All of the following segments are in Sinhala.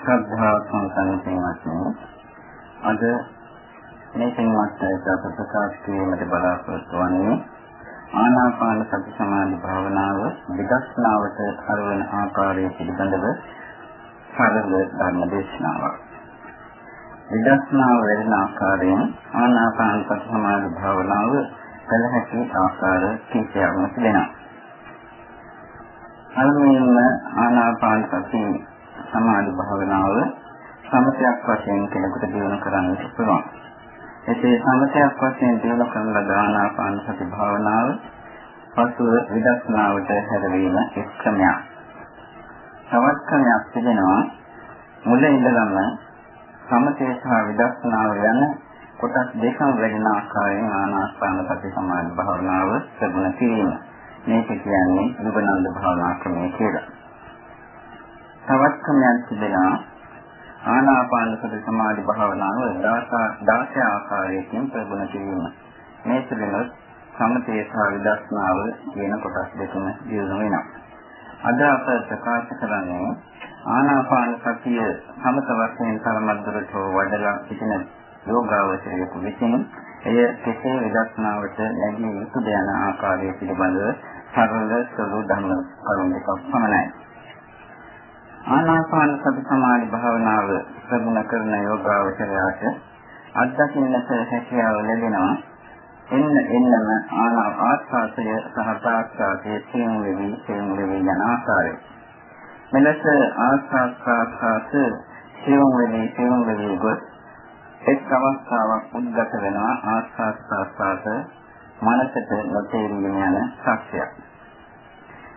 ශ්‍රද්ධා සම්පන්න පින්වත්නි අද මේ පින්වත් අයට ප්‍රකාශ කිරීමට බලාපොරොත්තු වන්නේ ආනාපාන සති සමාධි භාවනාව විදර්ශනාවට කරවන ආකාරය පිළිබඳව සාධක ධර්ම දේශනාවක්. විදර්ශනාව වැඩෙන ආකාරයෙන් ආනාපාන සති සමාධි භාවනාව කළ හැකි ආකාර කිහිපයක්ම තිබෙනවා. අනුමින්ම ආනාපාන සති සමාධි භාවනාව සමථයක් වශයෙන් කෙනෙකුට දියුණු කරන්නට පුළුවන්. එසේ සමථයක් වශයෙන් දියුණු කරන ලද ආනාපාන සති භාවනාව පසුව විදර්ශනාවට හැරවීම එක් ක්‍රමයක්. තවත් ක්‍රමයක් තිබෙනවා මුල ඉඳලම සමථය සහ විදර්ශනාව යන කොටස් දෙකම වැඩෙන ආකාරයෙන් ආනාපාන සති සමාධි භාවනාව ප්‍රගුණ කිරීම. මේක කියන්නේ යුගනන්ද භාවනා ක්‍රමය කියලා. තවත් ක්‍රමයක් තිබෙනවා ආනාපාන සති සමාධි භාවනාව 16 ආකාරයකින් ප්‍රගුණ කිරීම. මේ පිළිවෙල සමතේ සහ විදර්ශනාව කියන කොටස් දෙකම දියුණු වෙනවා. අද අප ප්‍රකාශ කරන්නේ ආනාපාන සතිය සමත වශයෙන් තරමද්දරට වඩලා සිටින යෝගාවචරයෙකු විසින් එය කෙසේ විදර්ශනාවට නැගී යුතුද යන ආකාරය පිළිබඳව සරල සරු ධර්ම කරුණු දෙකක් පමණයි. ආනාපාන සති සමාධි භාවනාව ප්‍රගුණ කරන යෝගාවචරයාට අත්දකින්නට හැකියාව ලැබෙනවා. එන්න එන්නම ආනා ආස්වාදය සහ ප්‍රාස්වාදයේ සියුම් වෙවි සියුම් වෙවි යන ආකාරය. මෙලෙස ආස්වාද ප්‍රාස්වාද සියුම් වෙවි සියුම් වෙවි ගොස් එක් අවස්ථාවක් උද්ගත වෙනවා ආස්වාද ප්‍රාස්වාද මනසට නොතේරීම යන සත්‍යයක්.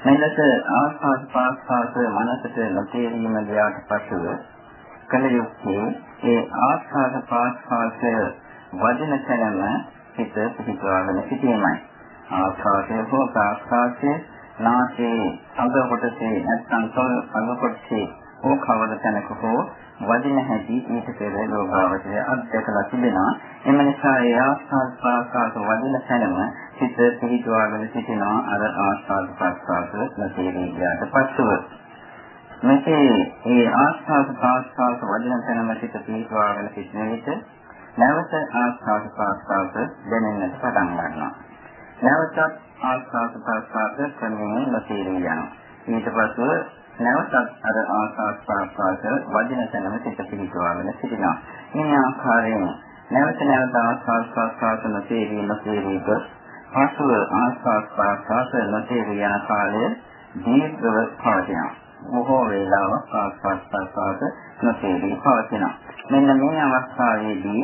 මෙලෙස ආස්වාද පාස්වාද මනසට නොතේරීම ගියාට පසුව කල යුත්තේ ඒ ආස්වාද පාස්වාදය වදින තැනම හිත පිහිටවාගෙන සිටීමයි. ආස්වාදය හෝ පාස්වාදය නාසයේ අග කොටසේ නැත්නම් තොල් අග කොටසේ හෝ කවර තැනක හෝ වදින හැටි ඊට පෙර ලෝභාවචරය අධ්‍යක්ෂලා තිබෙනවා. එම නිසා ඒ ආස්වාද පාස්වාද වදින තැනම සිත පිහිටුවාගෙන සිටිනවා අර ආස්වාද ප්‍රස්වාද නැතිවී ගියාට පස්සෙව. මෙසේ මේ ආස්වාද ප්‍රස්වාද වදින තැනම සිත පිහිටුවාගෙන සිටින විට නැවත ආස්වාද ප්‍රස්වාද දැනෙන්නට පටන් ගන්නවා. නැවතත් ආස්වාද ප්‍රස්වාද ක්‍රමයෙන් නැතිවී යනවා. ඊට පස්සෙ නැවතත් අර ආස්වාද ප්‍රස්වාද වදින තැනම සිත පිහිටුවාගෙන සිටිනවා. මේ ආකාරයෙන් නැවත නැවත ආස්වාද ප්‍රස්වාද නැතිවී නැතිවී පසුව ආස්වාද ප්‍රාසාස නොතේරි යන කාලය දීර්ඝව පවතිනවා. බොහෝ වේලාවක් ආස්වාද ප්‍රාසාස නොතේරි පවතිනවා. මෙන්න මේ අවස්ථාවේදී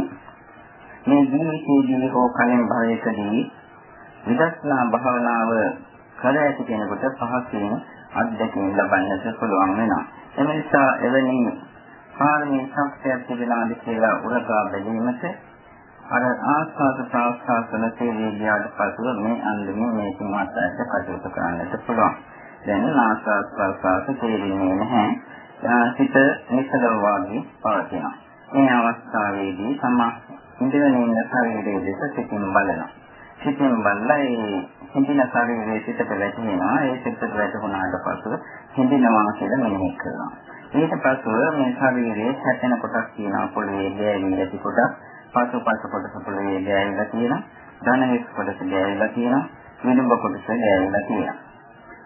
මේ ජීවිතයේදී හෝ කලින් භවයකදී විදර්ශනා භාවනාව කර ඇති කෙනෙකුට පහසුවෙන් අත්දැකීම් ලබන්නට පුළුවන් වෙනවා. එම නිසා එවැනි පාරමී ශක්තියක් තිබෙනාද කියලා උරගා බැලීමට අර ආස්වාද ප්‍රාස්වාදන තේරී ගියාට පසුව මේ අන්දමින් මේ තුමත් ඇට කටයුතු කරන්නට පුළුවන්. දැන් ආස්වාද ප්‍රාස්වාද තේරෙන්නේ නැහැ. සිත නිසලව වාගේ පවතිනවා. මේ අවස්ථාවේදී තම ඉඳගෙන ඉන්න ශරීරයේ දෙස සිතින් බලනවා. සිතින් බලලා ඒ හිඳින ශරීරයේ සිතට වැටෙනවා. ඒ සිතට වැටුණාට පසුව හිඳිනවා කියලා මෙනෙහි කරනවා. ඊට පස්ව මේ ශරීරයේ හැටෙන කොටස් තියෙනවා පොළවේ ගෑවි ඇති කොටස් පසු පස කොටස පොළවේ ගෑවිලා තියෙනවා. ධනහිස් කොටස ගෑවිලා තියෙනවා. විදුඹ කොටස ගෑවිලා තියෙනවා.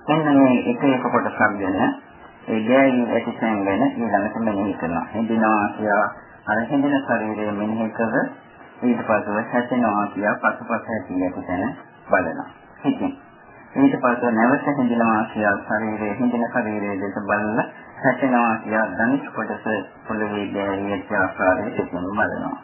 මෙන්න මේ එක එක කොටසක් ගැන ඒ ගෑවි ඇති තැන් ගැන ඊළඟට මෙනෙහි කරනවා. හිඳිනවා කියලා අර හිඳින ශරීරයේ මෙනෙහි කර ඊට පස්ව හැදෙනවා කියලා පසුපස ඇති ඇති තැන බලනවා. හිතින් ඊට පස්ව නැවත හිඳිනවා කියලා ශරීරයේ හිඳින ශරීරයේ දෙස බලලා හැදෙනවා කියලා ධනිෂ් කොටස පොළවේ ගෑවි ඇති ආකාරයට බලනවා.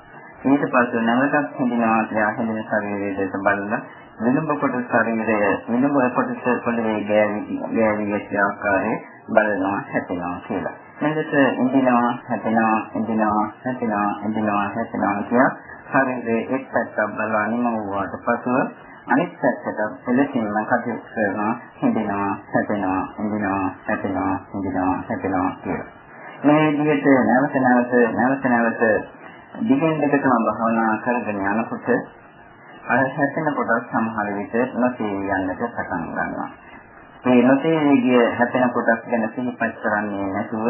ඊට පස්සේ නැවතත් හිඳිනවා කියලා හිඳින ශරීරයේ දෙස බලලා විලුඹ කොටස ශරීරය විලුඹ කොටස පොළවේ ගෑවි ගෑවි යච්ච ආකාරයේ බලනවා හැපෙනවා කියලා. මෙලෙස ඉඳිනවා හැපෙනවා ඉඳිනවා හැපෙනවා ඉඳිනවා හැපෙනවා කියලා ශරීරයේ එක් පැත්තක් බලලා නිම වූාට පසුව අනිත් පැත්තට එලෙසින්ම කටයුතු කරනවා හිඳිනවා හැපෙනවා ඉඳිනවා හැපෙනවා ඉඳිනවා හැපෙනවා කියලා. මේ විදිහට නැවත නැවත නැවත නැවත දිගින් දිගටම භවනා කරගෙන යනකොට අර හැපෙන කොටස් සමහර විට නොතේ යන්නට පටන් ගන්නවා. මේ නොතේ ගිය හැපෙන කොටස් ගැන සිහිපත් කරන්නේ නැතුව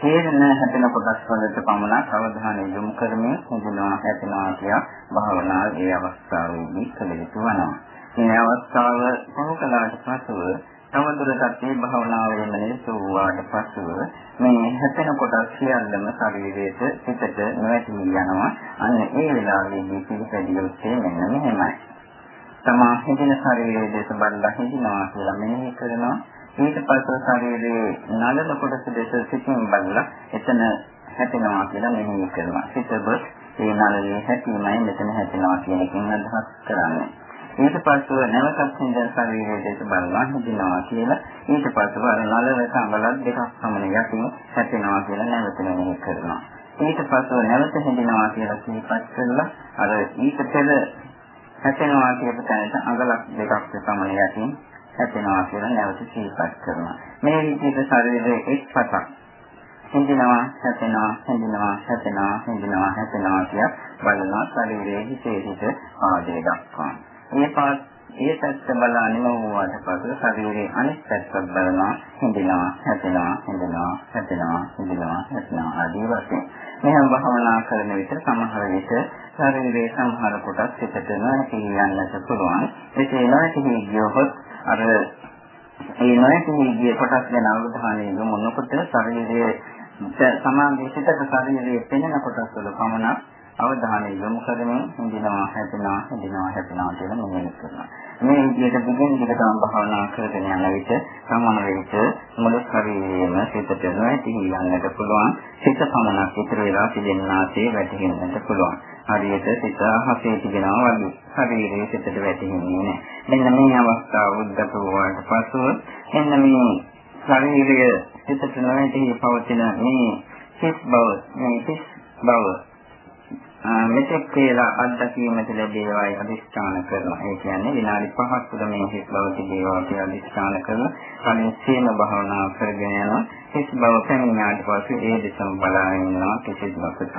තේරෙන හැදෙන කොටස් වලට පමණක් අවධානය යොමු කරමින් හඳුනා හැදෙනවා කියා භාවනාව ඒ අවස්ථාවේදී කළ යුතු වෙනවා. මේ අවස්ථාව පහකලාට පසුව තවදුරටත් මේ භාවනාවේ මෙලෙස වූාට පසුව මේ හැදෙන කොටස් සියල්ලම ශරීරයට පිටට නොඇති යනවා. අන්න ඒ වෙලාවේදී පිළිපැදියොත්තේ මෙන්න මෙහෙමයි. තමා හිතෙන ශරීරයේ දේශ බලලා හිතනවා කියලා මෙනෙහි කරනවා. ඊට පස්සේ ශරීරයේ නලල කොටස දෙස සිතින් බලලා එතන හැපෙනවා කියලා මෙනෙහි කරනවා. සිතබ ඒ නලලේ හැපීමයි මෙතන හැපෙනවා කියන එකෙන් අදහස් කරන්නේ. ඊට පස්සේ නැවතත් හිඳන ශරීරයේ දෙස බලලා හිතනවා කියලා ඊට පස්සේ අර නලල සම්බලත් දෙකක් සමන යටින් හැපෙනවා කියලා නැවත මෙනෙහි කරනවා. ඊට පස්සේ නැවත හිඳිනවා කියලා සිහිපත් කරලා අර ඊට පෙර හැපෙනවා කියපු තැනට අඟලක් දෙකක් සමන යටින් හැපෙනවා කියලා නැවත සිහිපත් කරනවා. මේ විදිහට ශරීරයේ එක් පසක් හිඳිනවා හැපෙනවා හිඳිනවා හැපෙනවා හිඳිනවා හැපෙනවා කිය බලනවා ශරීරයේ හිතේ හිත ආදී දක්වා. මේ පාත් ඒ පැත්ත බලන්නේ වුණාට පස්සේ ශරීරයේ අනිත් පැත්ත බලනවා හිඳිනවා හැපෙනවා හිඳිනවා හැපෙනවා හිඳිනවා හැපෙනවා ආදී වශයෙන්. මෙහෙම භවනා කරන විට සමහර විට ශරීරයේ සමහර කොටස් පිටට නොහැකි යන්නට පුළුවන්. එසේ නොහැකි ගියොත් අර ඒ නොයතිගේ කොටස් ගැන අවධානය යොමු නොකොට ශරීරයේ සමාධිය සිතක ශරීරයේ පෙනෙන කොටස් වල පමණක් අවධානය යොමු කරමින් හිඳිනවා හැදෙනවා හිඳිනවා හැදෙනවා කියලා මෙනෙහි කරනවා. මේ විදිහට දිගින් දිගටම භාවනා කරගෙන යන විට සමන විට මුළු ශරීරයේම සිතට නොඇති යන්නට පුළුවන්. සිත පමණක් ඉතුරු වෙලා තිබෙනාසේ වැටහෙන්නට පුළුවන්. හරියට සිත අහසේ තිබෙනවා වගේ ශරීරයේ සිතට වැටෙන්නේ නැහැ. මෙන්න මේ අවස්ථාව උද්ගත වුණාට පසුව මෙන්න මේ ශරීරය සිතට නොඇති පවතින මේ හිස් බව මේ හිස් බව මෙතෙක් කියලා අත්දැකීමට ලැබේවායි අදිස්ථාන කරනවා. ඒ කියන්නේ විනාඩි 5ක් තුළ මේ හිස් බව තිබේවා කියලා අදිස්ථාන කරලා කලින් සීම භාවනා කරගෙන යනවා. හිස් බව පැමිණාට පස්සේ ඒ දෙසම බලාගෙන ඉන්නවා කිසිදු මොකක්ද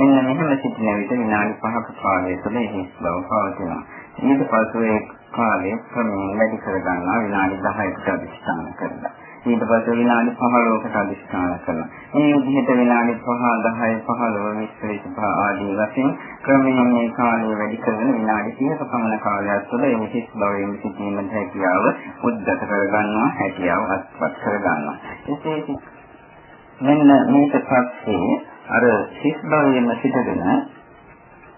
එන්න මෙහෙම සිටින විට විනාඩි 5ක කාලය තුළ හිස් බව පවතිනවා. ඊට පස්සේ ඒ කාලය ක්‍රමයෙන් වැඩි කර ගන්නවා විනාඩි 10කට අධිෂ්ඨාන කරලා. ඊට පස්සේ විනාඩි 15කට අධිෂ්ඨාන කරනවා. මේ විදිහට විනාඩි 5 10 15 20 25 ආදී වශයෙන් ක්‍රමයෙන් මේ කාලය වැඩි කරගෙන විනාඩි 30ක පමණ කාලයක් තුළ මේ හිස් බවෙන් සිටීමේ හැකියාව උද්ගත කර ගන්නවා හැකියාව අත්පත් කර ගන්නවා. එසේ මෙන්න මේක පස්සේ අර හිස් භවයෙන්ම සිටගෙන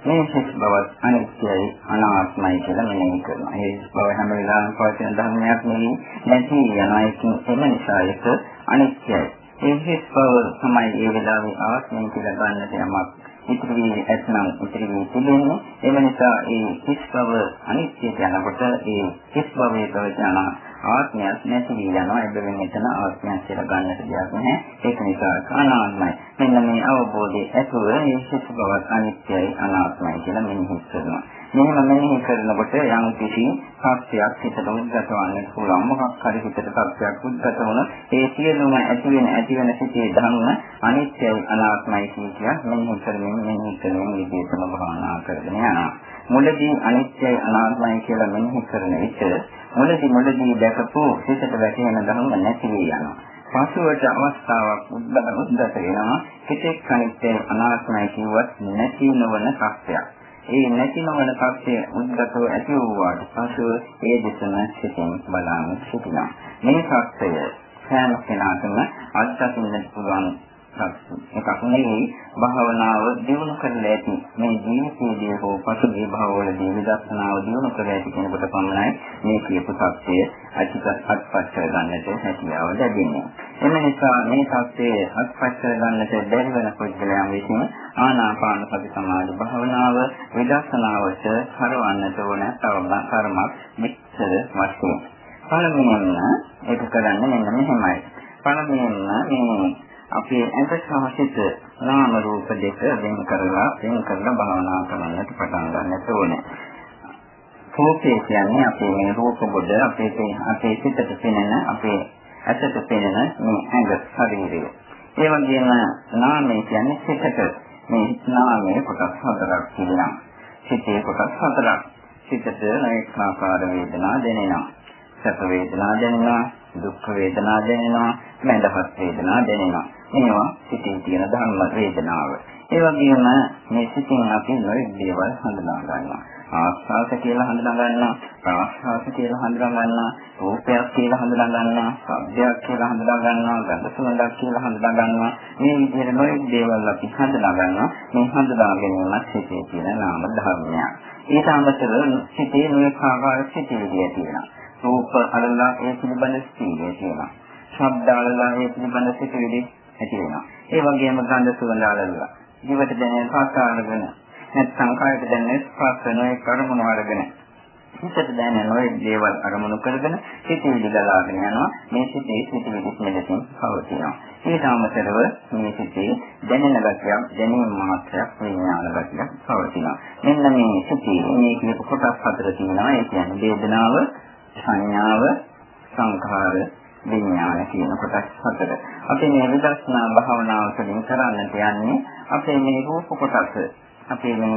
මේ හිස් බවත් අනිත්‍යයි අනාත්මයි කියලා මෙනෙහි කරනවා. ඒ හිස් බව හැම වෙලාවෙම පවතින ධර්මයක් නෙවෙයි නැති යනවා ඒකින් එම නිසා ඒක අනිත්‍යයි. ඒ හිස් බව තමයි ඒ වෙලාවේ ආත්මය කියලා ගන්නට යමක් ඉතිරි වී ඇතනම් ඉතිරි වී තිබෙන්නේ. ඒ නිසා ඒ හිස් බව අනිත්‍යයට යනකොට ඒ හිස් භවයේ ප්‍රවචන ආත්මයක් නැති වී යනවා. එබැවින් එතන ආත්මයක් කියලා ගන්නට දෙයක් නැහැ. ඒක නිසා අනාත්මයි. මෙන්න මේ අවබෝධයේ ඇතුව මේ සිත් බවත් අනිත්‍යයි අනාත්මයි කියලා මෙනෙහි කරනවා. මෙහෙම මෙනෙහි කරනකොට යම් කිසි සත්‍යයක් හිතට උද්ගත වන්න පුළුවන්. මොකක් හරි හිතට සත්‍යයක් උද්ගත වුණ ඒ සියලුම ඇති වෙන ඇති වෙන සිටේ ධර්ම අනිත්‍යයි අනාත්මයි කියන මෙනෙහි කරමින් මෙනෙහි කරමින් විදේශම භාවනා කරගෙන යනවා. මුලදී අනිත්‍යයි අනාත්මයි කියලා මෙනෙහි කරන විට මුලදී මුලදී දැකපු සිතට වැටෙන ධර්ම නැති වී යනවා. පසුවට අවස්ථාවක් උද්දත වෙනවා හිතේ අනිත්‍ය අනාත්මයි කිව්වත් නැති නොවන සත්‍යයක්. ඒ නැති නොවන සත්‍ය උද්දතව ඇති වූවාට පසුව ඒ දෙසම සිතින් බලාගෙන සිටිනවා. මේ සත්‍යය සෑම කෙනාටම අත්දකින්න පුළුවන් එකක් නෙවෙයි භාවනාව දියුණු කරලා ඇති මේ ජීවිතයේදී හෝ පසුගිය භවවලදී විදර්ශනාව දියුණු කරලා ඇති කෙනෙකුට පමණයි මේ කියපු සත්‍යය අචිතත් අත්පත් කර ගන්නට හැකියාව ලැබෙන්නේ. එම නිසා මේ සත්‍යය අත්පත් කර ගන්නට බැරි වෙන පුද්ගලයන් විසින් ආනාපාන සති සමාධි භාවනාව විදර්ශනාවට කරවන්නට ඕන තව කර්මයක් මෙච්චර වශයෙන්. පළමුවෙන්ම ඒක කරන්නේ මෙන්න මෙහෙමයි. පළමුවෙන්ම මේ අපේ ඇඟ සහ සිත නාම රූප දෙක වෙන් කරලා වෙන් කරලා භාවනා කරන්නට පටන් ගන්නට ඕනේ. රූපේ කියන්නේ අපේ මේ රූප කොට අපේ අපේ සිතට පෙනෙන අපේ ඇසට පෙනෙන මේ ඇඟ ශරීරය. ඒ වගේම නාමය කියන්නේ සිතට මේ නාමයේ කොටස් හතරක් තිබෙනවා. සිතේ කොටස් හතරක්. සිතට අනෙක් ආකාර වේදනා දැනෙනවා. සැප වේදනා දැනෙනවා, දුක් වේදනා දැනෙනවා, මඳහත් වේදනා දැනෙනවා. මේවා සිටින් තියෙන ධර්ම වේදනාව. ඒ වගේම මේ සිටින් අපි නොයෙක් දේවල් හඳුනා ගන්නවා. ආස්වාස කියලා හඳුනා ගන්නවා, ප්‍රාස්වාස කියලා හඳුනා ගන්නවා, රූපයක් කියලා හඳුනා ගන්නවා, ශබ්දයක් කියලා හඳුනා ගන්නවා, ගන්ධ සුවඳක් කියලා හඳුනා ගන්නවා. මේ විදිහට නොයෙක් දේවල් අපි හඳුනා ගන්නවා. මේ හඳුනා ගැනීමත් සිටේ තියෙන නාම ධර්මයක්. ඊට අමතරව සිටේ නොයෙක් ආකාර සිටේ තියෙනවා. රූප අලලා ඒ පිළිබඳ සිටේ තියෙනවා. ශබ්ද අලලා ඒ පිළිබඳ සිටේ ඇති වෙනවා. ඒ වගේම ගන්ධ සුවඳ අලලා ජීවිත දැනෙන පාස්කාරගෙන නැත්නම් කායට දැනෙන ස්පර්ශ නොයේ කර්මන වර්ගන හිතට දැනෙන නොයේ දේවල් අරමුණු කරගෙන සිතිවිලි ගලාගෙන යනවා. මේ සිතේ සිතිවිලි මෙලෙසින් පවතිනවා. ඊට අමතරව මේ සිතේ දැනෙන ගතියක් දැනීම මාත්‍රයක් විඥාන ගතියක් පවතිනවා. මෙන්න මේ සිතේ මේ කියපු කොටස් හතර තියෙනවා. ඒ කියන්නේ වේදනාව සංඥාව සංඛාර විඥාන කියන කොටස් හතර. අපි මේ විදර්ශනා භාවනාව තුළින් කරන්නට යන්නේ අපේ මේ රූප කොටස අපේ මේ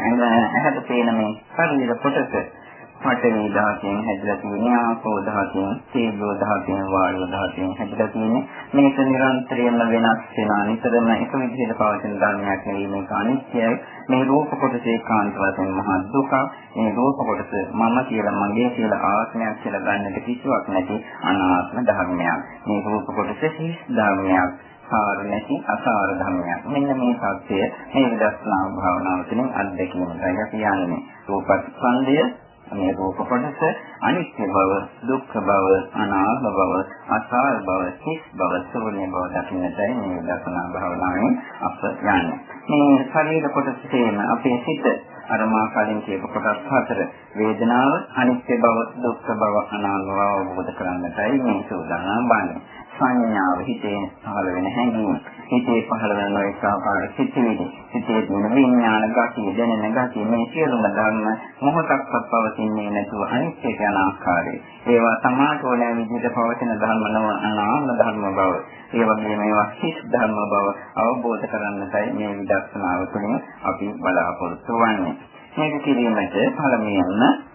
ඇහැට පේන මේ ශරීර කොටස පඨවි ධාතයෙන් හැදලා තියෙන ආපෝ ධාතයෙන් තේජෝ ධාතයෙන් වායෝ ධාතයෙන් හැදලා තියෙන මේක නිරන්තරයෙන්ම වෙනස් වෙනා නිතරම එක විදිහට පවතින ධර්මයක් නෙවෙයි මේක අනිත්‍යයි. මේ රූප කොටස ඒකාන්ත වශයෙන් මහා දුක මේ රූප කොටස මම කියලා මගේ කියලා ආත්මයක් කියලා ගන්නට කිසිවක් නැති අනාත්ම ධර්මයක්. මේ රූප කොටස හිස් ධර්මයක් සාර නැති අසාර ධර්මයක්. මෙන්න මේ සත්‍යය මේ විදර්ශනා භාවනාව තුළින් අත්දැකීමටයි අපි යන්නේ. රූපස්කන්ධය මේ රූප කොටස අනිත්‍ය බව, දුක්ඛ බව, අනාත්ම බව, අසාර බව, සිස් බව, ශූන්‍ය බව දකින්නටයි මේ විදර්ශනා භාවනාවෙන් අප යන්නේ. මේ ශරීර කොටසේම අපේ සිත අර මා කලින් කියපු කොටස් හතර වේදනාව අනිත්‍ය බව දුක්ඛ බව අනාත්ම බව අවබෝධ කරගන්නටයි මේ සූදානම් වන්නේ සංඥාව හිතේ පහළ වෙන හැඟීම හිතේ පහළ වෙන ඒ ආකාර සිතිවිලි හිතේ තියෙන විඥාන ගතිය දැනෙන ගතිය මේ සියලුම ධර්ම මොහොතක්වත් පවතින්නේ නැතුව අනිත්‍ය යන ආකාරය. ඒවා සමාත ඕනෑ විදිහට පවතින ධර්ම නොව අනාත්ම ධර්ම බව. ඒ වගේම ඒවා හිස් ධර්ම බව අවබෝධ කරගන්නටයි මේ විදර්ශනාව තුළින් අපි බලාපොරොත්තු වෙන්නේ. මේක කිරීමට පළමුවෙන්ම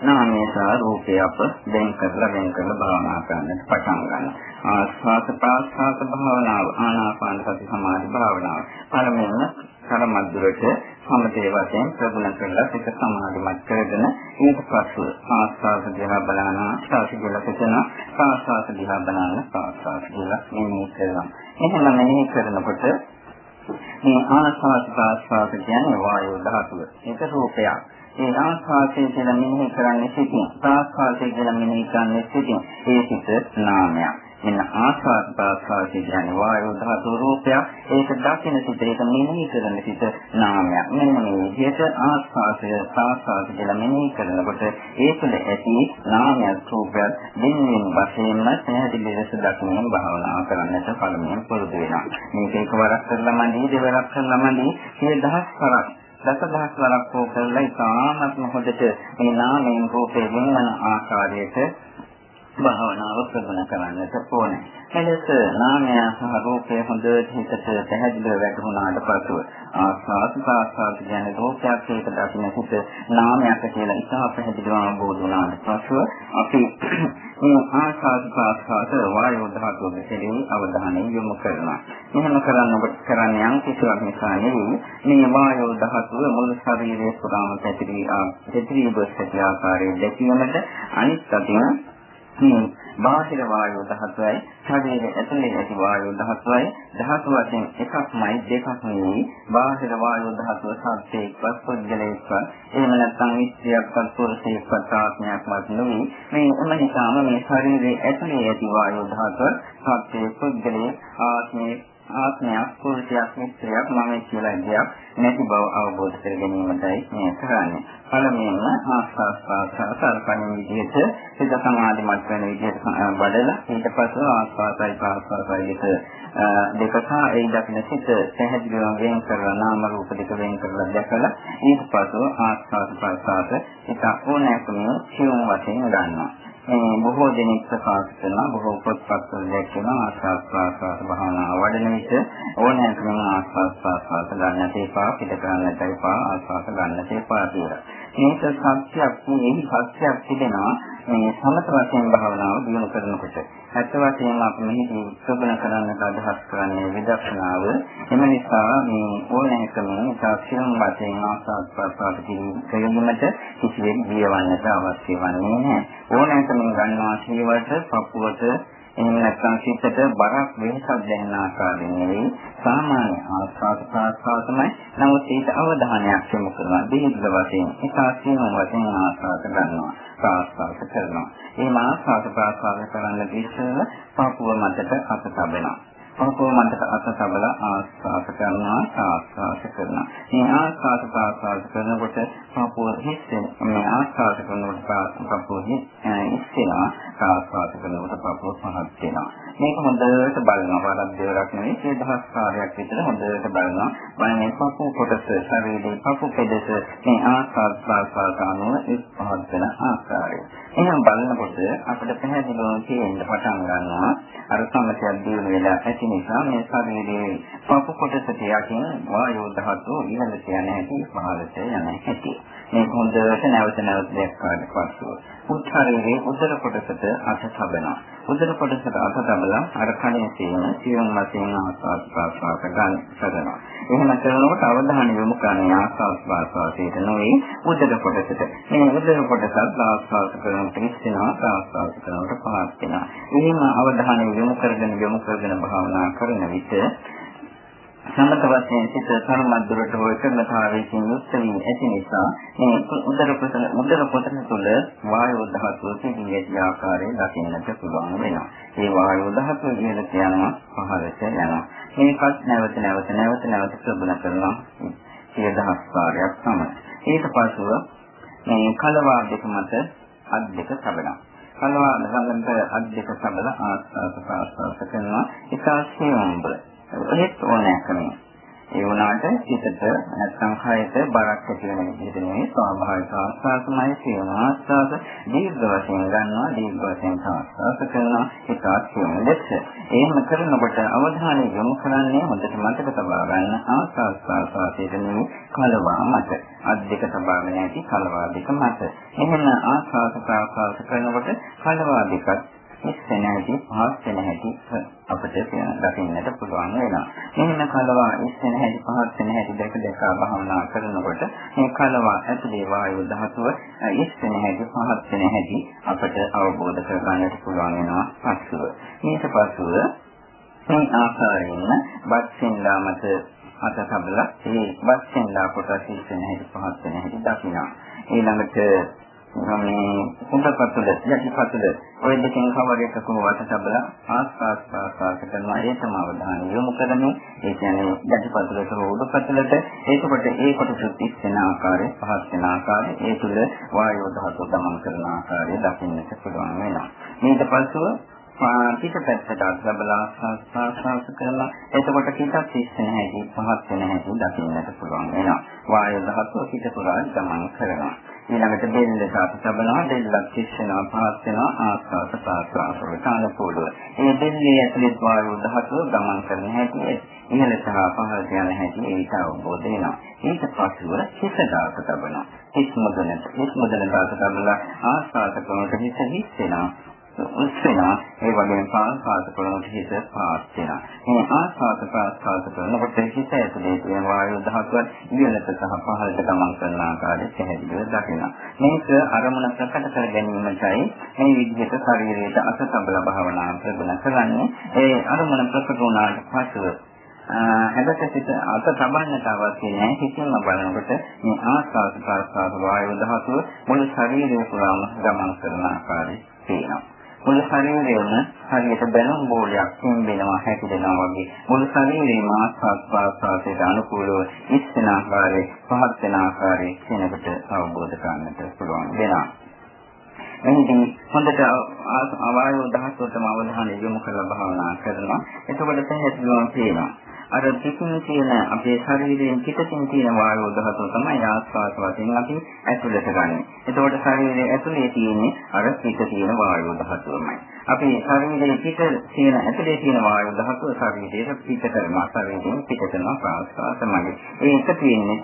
නාමය සහ රූපය අප වෙන් කරලා වෙන් කරලා භාවනා කරන්නට පටන් ගන්නවා. ආස්වාද ප්‍රාස්වාද භාවනාව ආනාපාන සති සමාධි භාවනාව. පළමුවෙන් කරමද්දුරට සමතේ වශයෙන් ප්‍රගුණ කරලා සිත සමාධිමත් කරගෙන ඊට පස්ව ආස්වාද දිහා බලන ආස්වාද කියලා කියන ආස්වාද දිහා බලන ආස්වාද කියලා මෙනෙහි කරනවා. එහෙම මෙනෙහි කරනකොට මේ ආස්වාද ප්‍රාස්වාද කියන්නේ වායු ධාතුව. ඒක රූපයක්. ඒ ආස්වාදයේ කියලා මෙනෙහි කරන්නේ සිටින්. ප්‍රාස්වාදයේ කියලා මෙනෙහි කරන්නේ සිටින්. ඒ සිට නාමයක්. මෙන්න ආස්වාද ප්‍රාස්වාදයේ කියන්නේ වායු ධාතු රූපයක්. ඒක දකින්න සිට ඒක මෙනෙහි කරන සිට නාමයක්. මෙන්න මේ විදිහට ආස්වාදය ප්‍රාස්වාද කියලා මෙනෙහි කරනකොට ඒ තුළ ඇති නාමයක් රූපයක් දෙන්නේ වශයෙන්ම පැහැදිලි ලෙස දකින්න භාවනා කරන්නට පළමුවෙන් පුරුදු වෙනවා. මේක එකවරක් කරලා මන්දී දෙවරක් කරලා මන්දී මේ දහස් කරක් දසදහස් වරක් හෝ කරලා ඉතාමත්ම හොඳට මේ නාමයෙන් රූපේ වෙනවන ආකාරයට භාවනාව ප්‍රගුණ කරන්නට ඕනේ. එලෙස නාමය සහ රූපය හොඳට හිතට පැහැදිලිව වැටහුණාට පසුව ආස්වාද ප්‍රාස්වාද කියන රූපයක් ඒක දකින්න හිත නාමයක් කියලා ඉතා පැහැදිලිව අවබෝධ වුණාට පසුව අපි මේ ආස්වාද ප්‍රාස්වාද වායු ධාතුව දෙකේ අවධානය යොමු කරනවා. මෙහෙම කරන්නකොට කරන්නේ යම් කිසිවක් නිසා නෙවෙයි මේ වායු ධාතුව මුළු ශරීරයේ පුරාම පැතිරී පැතිරී බස් ආකාරයේ දැකීමට අනිත් අතින් මේ බාහිර වායු ධාතුවයි ශරීරයේ ඇතුලේ ඇති වායු ධාතුවයි. ධාතු වශයෙන් එකක්මයි දෙකක් නෙවෙයි. බාහිර වායු ධාතුව සත්‍යයක්වත් පුද්ගලයෙක්වත් එහෙම නැත්නම් ඉස්ත්‍රියක්වත් පුරුෂයෙක්වත් ආත්මයක්වත් නෙවෙයි. මේ එම නිසාම මේ ශරීරයේ ඇතුලේ ඇති වායු ධාතුව සත්‍යයේ පුද්ගලයේ ආත්මයේ ආත්මයක් පුරුෂයක් මිත්‍රයක් මම කියලා දෙයක් නැති බව අවබෝධ කර ගැනීමටයි මේ කරන්නේ. පළමුවෙන්ම ආස්වාස්වාසාරපණ විදිහට සිත සමාධිමත් වෙන විදිහට බඩලා ඊට පස්ව ආස්වාසයි පාස්වාසයි දෙක සහ ඒ දකින්න සිත පැහැදිලිව වෙන් කරලා නාම රූප දෙක වෙන් කරලා දැකලා ඊට පස්ව ආස්වාද ප්‍රසආස එක ඕනෑකම සියුම් වශයෙන් ගන්නවා. මේ බොහෝ දෙනෙක් ප්‍රකාශ කරන බොහෝ පොත්පත් වල දැක්වෙන ආස්වාස් ප්‍රාසාස භාවනා වඩන විට ඕනෑම කෙනෙක් ආස්වාස් ප්‍රාසාස ගන්න තේපා පිට කරන්න තේපා ආස්වාස ගන්න තේපා කියලා. මේක සත්‍යයක් නෙවෙයි සත්‍යයක් තිබෙනවා මේ සමත වශයෙන් භාවනාව දියුණු කරනකොට. ඇත්ත වශයෙන්ම අපි මෙහි ප්‍රබල කරන්නට අදහස් කරන්නේ විදර්ශනාව. එම නිසා මේ ඕනෑකමින් සාක්ෂියම් වශයෙන් ආසාද ප්‍රසාද කිරීමට කිසිවෙක් බියවන්නට අවශ්‍ය වන්නේ නැහැ. ඕනෑකමින් ගන්නවා සීවට, පපුවට එහෙම නැත්නම් සිතට බරක් වෙනසක් දැනෙන ආකාරයෙන් නෙවෙයි සාමාන්‍ය ආස්වාද ප්‍රාස්වාදමයි නමුත් ඒක අවධානයක් යොමු කරනවා දීර්ඝ වශයෙන් ඒකාසීම වශයෙන් ආස්වාද ගන්නවා ප්‍රාස්වාද කරනවා. මේ ආස්වාද ප්‍රාස්වාද කරන්න දීසල පපුව මතට අත තබනවා. පපුව මතට අත තබලා ආස්වාද කරනවා ආස්වාද කරනවා. මේ ආස්වාද ප්‍රාස්වාද කරනකොට පපුව හිස්සෙන මේ ආස්වාද කරනකොට පපුව හිස්සෙනවා ආස්වාද කරනකොට පපුව පහත් වෙනවා. මේක හොඳට බලනවා. වරක් දෙවරක් නෙවෙයි. ඒ දහස් කාර්යයක් විතර හොඳට බලනවා. බලන්නේ පපුව කොටස, ශරීරයේ පපුව පෙදෙස මේ ආස්වාද ප්‍රාස්වාද අනුව එක් පහත් වෙන ආකාරය. එහෙනම් බලනකොට අපිට පැහැදිලිවම තේරෙන්න පටන් ගන්නවා අර සමථයක් දිනු වෙලා ඇති නිසා මේ ශරීරයේ පපුව කොටසට යකින් වායෝ ධාතුව ඉහළට යන හැටි පහළට යන හැටි. මේ හොඳට නැවත නැවත දැක්කාට පස්සෙ උත්තරයේ උදර කොටසට අත තබනවා. උදර කොටසට අත තබලා අර කණේ තියෙන සියුම් වශයෙන් ආස්වාද ප්‍රාසාස ගන්න කරනවා. එහෙම කරනකොට අවධානය යොමු කරන්නේ ආස්වාද ප්‍රාසාසයට නෙවෙයි උදර කොටසට. මේ උදර කොටසත් ආස්වාද කරනකොට ඉස්සෙනවා ආස්වාද කරනකොට පහත් වෙනවා. එහෙම අවධානය යොමු කරගෙන යොමු කරගෙන භාවනා කරන විට සමත වශයෙන් සිත සම්මද්දරට හෝ එකඟතාවයකින් යුක්ත වී ඇති නිසා මේ උදර ප්‍රසන උදර ප්‍රසන තුළ වායෝ ධාතුව සිටින ඇති ආකාරයෙන් දකින්නට පුළුවන් වෙනවා. ඒ වායෝ ධාතුව ඉහළට යනවා පහළට යනවා. මේකත් නැවත නැවත නැවත නැවත ප්‍රබල කරනවා. සිය දහස් වාරයක් තමයි. ඊට පස්ව මේ කලවා දෙක මත අත් දෙක තබනවා. කලවා ළඟට අත් දෙක තබලා ආස්වාද ප්‍රාස්වාද කරනවා. ඒක ආශ්‍රයම්බල ඒත් ඕනෑ කරනවා. ඒ වුණාට හිතට නැත්නම් කයට බරක් ඇති වෙන විදිහට නෙවෙයි ස්වාභාවික ආස්වාදමයි කියන ආස්වාද දීර්ඝ වශයෙන් ගන්නවා දීර්ඝ වශයෙන් ආස්වාද කරනවා ඒක ආස්වාද ලෙස එහෙම කරනකොට අවධානය යොමු කරන්නේ හොඳට මතක තබා ගන්න ආස්වාද ආස්වාදයේ නෙවෙයි කලවා මත. අත් දෙක තබාගෙන ඇති කලවා දෙක මත. එහෙම ආස්වාද ආස්වාද කරනකොට කලවා දෙකත් ඉස්සෙන හැටි පහත් වෙන හැටි අපිට දකින්නට පුළුවන් වෙනවා. මෙන්න කලවා ඉස්සෙන හැටි පහත් වෙන හැටි දෙක දෙක භාවනා කරනකොට මේ කලවා ඇතුලේ වායු ධාතුව ඉස්සෙන හැටි පහත් වෙන හැටි අපිට අවබෝධ කරගන්නට පුළුවන් වෙනවා පස්සුව. ඊට පස්සුව මේ ආකාරයෙන් බක්සින්දා මත අත තබලා ඒ බක්සින්දා කොටස ඉස්සෙන හැටි පහත් වෙන හැටි දකිනවා. ඊළඟට මේ කුඹපතුල යටිපතුල ඔය දෙකෙන් කවර එකකම වට තබලා ආස්වාස් ප්‍රාස්වාස කරනවා ඒ තම අවධානය යොමු කරන්නේ ඒ කියන්නේ යටිපතුලට හෝ උඩුපතුලට ඒකකොට ඒ කොටස ඉස්සෙන ආකාරය පහත් වෙන ආකාරය ඒ තුල වායෝ ධාතුව ගමන් කරන ආකාරය දකින්නට පුළුවන් වෙනවා ඊට පස්සෙ පිටපැත්තට අත්දබලා ආස්වාස් කරලා එතකොට පිටත් ඉස්සෙන හැටි පහත් වෙන හැටි දකින්නට පුළුවන් වෙනවා වායෝ ධාතුව පිට පුරා ගමන් කරනවා ඊළඟට දෙල්ලට අත තබනවා දෙල්ලක් කිස්සෙනවා පහත් වෙනවා ආස්වාද ප්‍රාස්වාද කාලපෝලුව. මේ දෙල්ලේ ඇතුළේ වායු ධාතුව ගමන් කරන හැටි ඉහළට හා පහළට යන හැටි ඒක අවබෝධ වෙනවා. ඊට පස්සෙව හිත දාත තබනවා. හිස් මුදනට හිස් මුදන දාත තබලා ආස්වාද කරනකොට හිත හිස්සෙනවා. උස්සනවා ඒ වගේම පාස්වාද කරනකොට හිත පාස් වෙනවා මේ ආස්වාද පාස්වාද කරනකොට හිත ඇතුලේ තියෙන වායු දහස්වත් ඉහළට සහ පහළට ගමන් කරන ආකාරය පැහැදිලිව දකිනවා. මේක අරමුණ ප්‍රකට කර ගැනීමටයි මේ විදිහට ශරීරයට අස තබල භාවනා ප්‍රගුණ කරන්නේ. ඒ අරමුණ ප්‍රකට වුණාට පසුව හැබැයි සිත අත තබන්නට අවශ්‍ය නැහැ. කිසිම බලනකොට මේ ආස්වාද ප්‍රාස්වාද වායු දහතුව මුළු ශරීරය පුරාම ගමන් කරන ආකාරය පේනවා. මුළු ශරීරයම හරියට බැලුම් බෝලයක් හින්බෙනවා හැකිදෙනවා වගේ මුළු ශරීරයම ආස්වාද ප්‍රාසාසයට අනුකූලව ඉස්සන ආකාරයේ පහත් වෙන ආකාරයේ කෙනෙකුට අවබෝධ කරගන්නට පුළුවන් වෙනවා. එනිදී හොඳට ආවායෝ දහසටම අවධානය යොමු කරලා භාවනා කරනවා. එතකොට පැහැදිලිවම පේනවා. අර පිටින් තියෙන අපේ ශරීරයෙන් පිටින් තියෙන වායෝ ධාතුව තමයි ආස්වාද වශයෙන් අපි ඇතුළට ගන්න. එතකොට ශරීරයේ ඇතුලේ තියෙන්නේ අර පිට තියෙන වායෝ ධාතුවමයි. අපි ශරීරයේ පිට තියෙන ඇතුලේ තියෙන වායෝ ධාතුව ශරීරයේ පිට කරනවා. ශරීරයෙන් පිට කරනවා ප්‍රාස්වාදමයි. ඒක තියෙන්නේ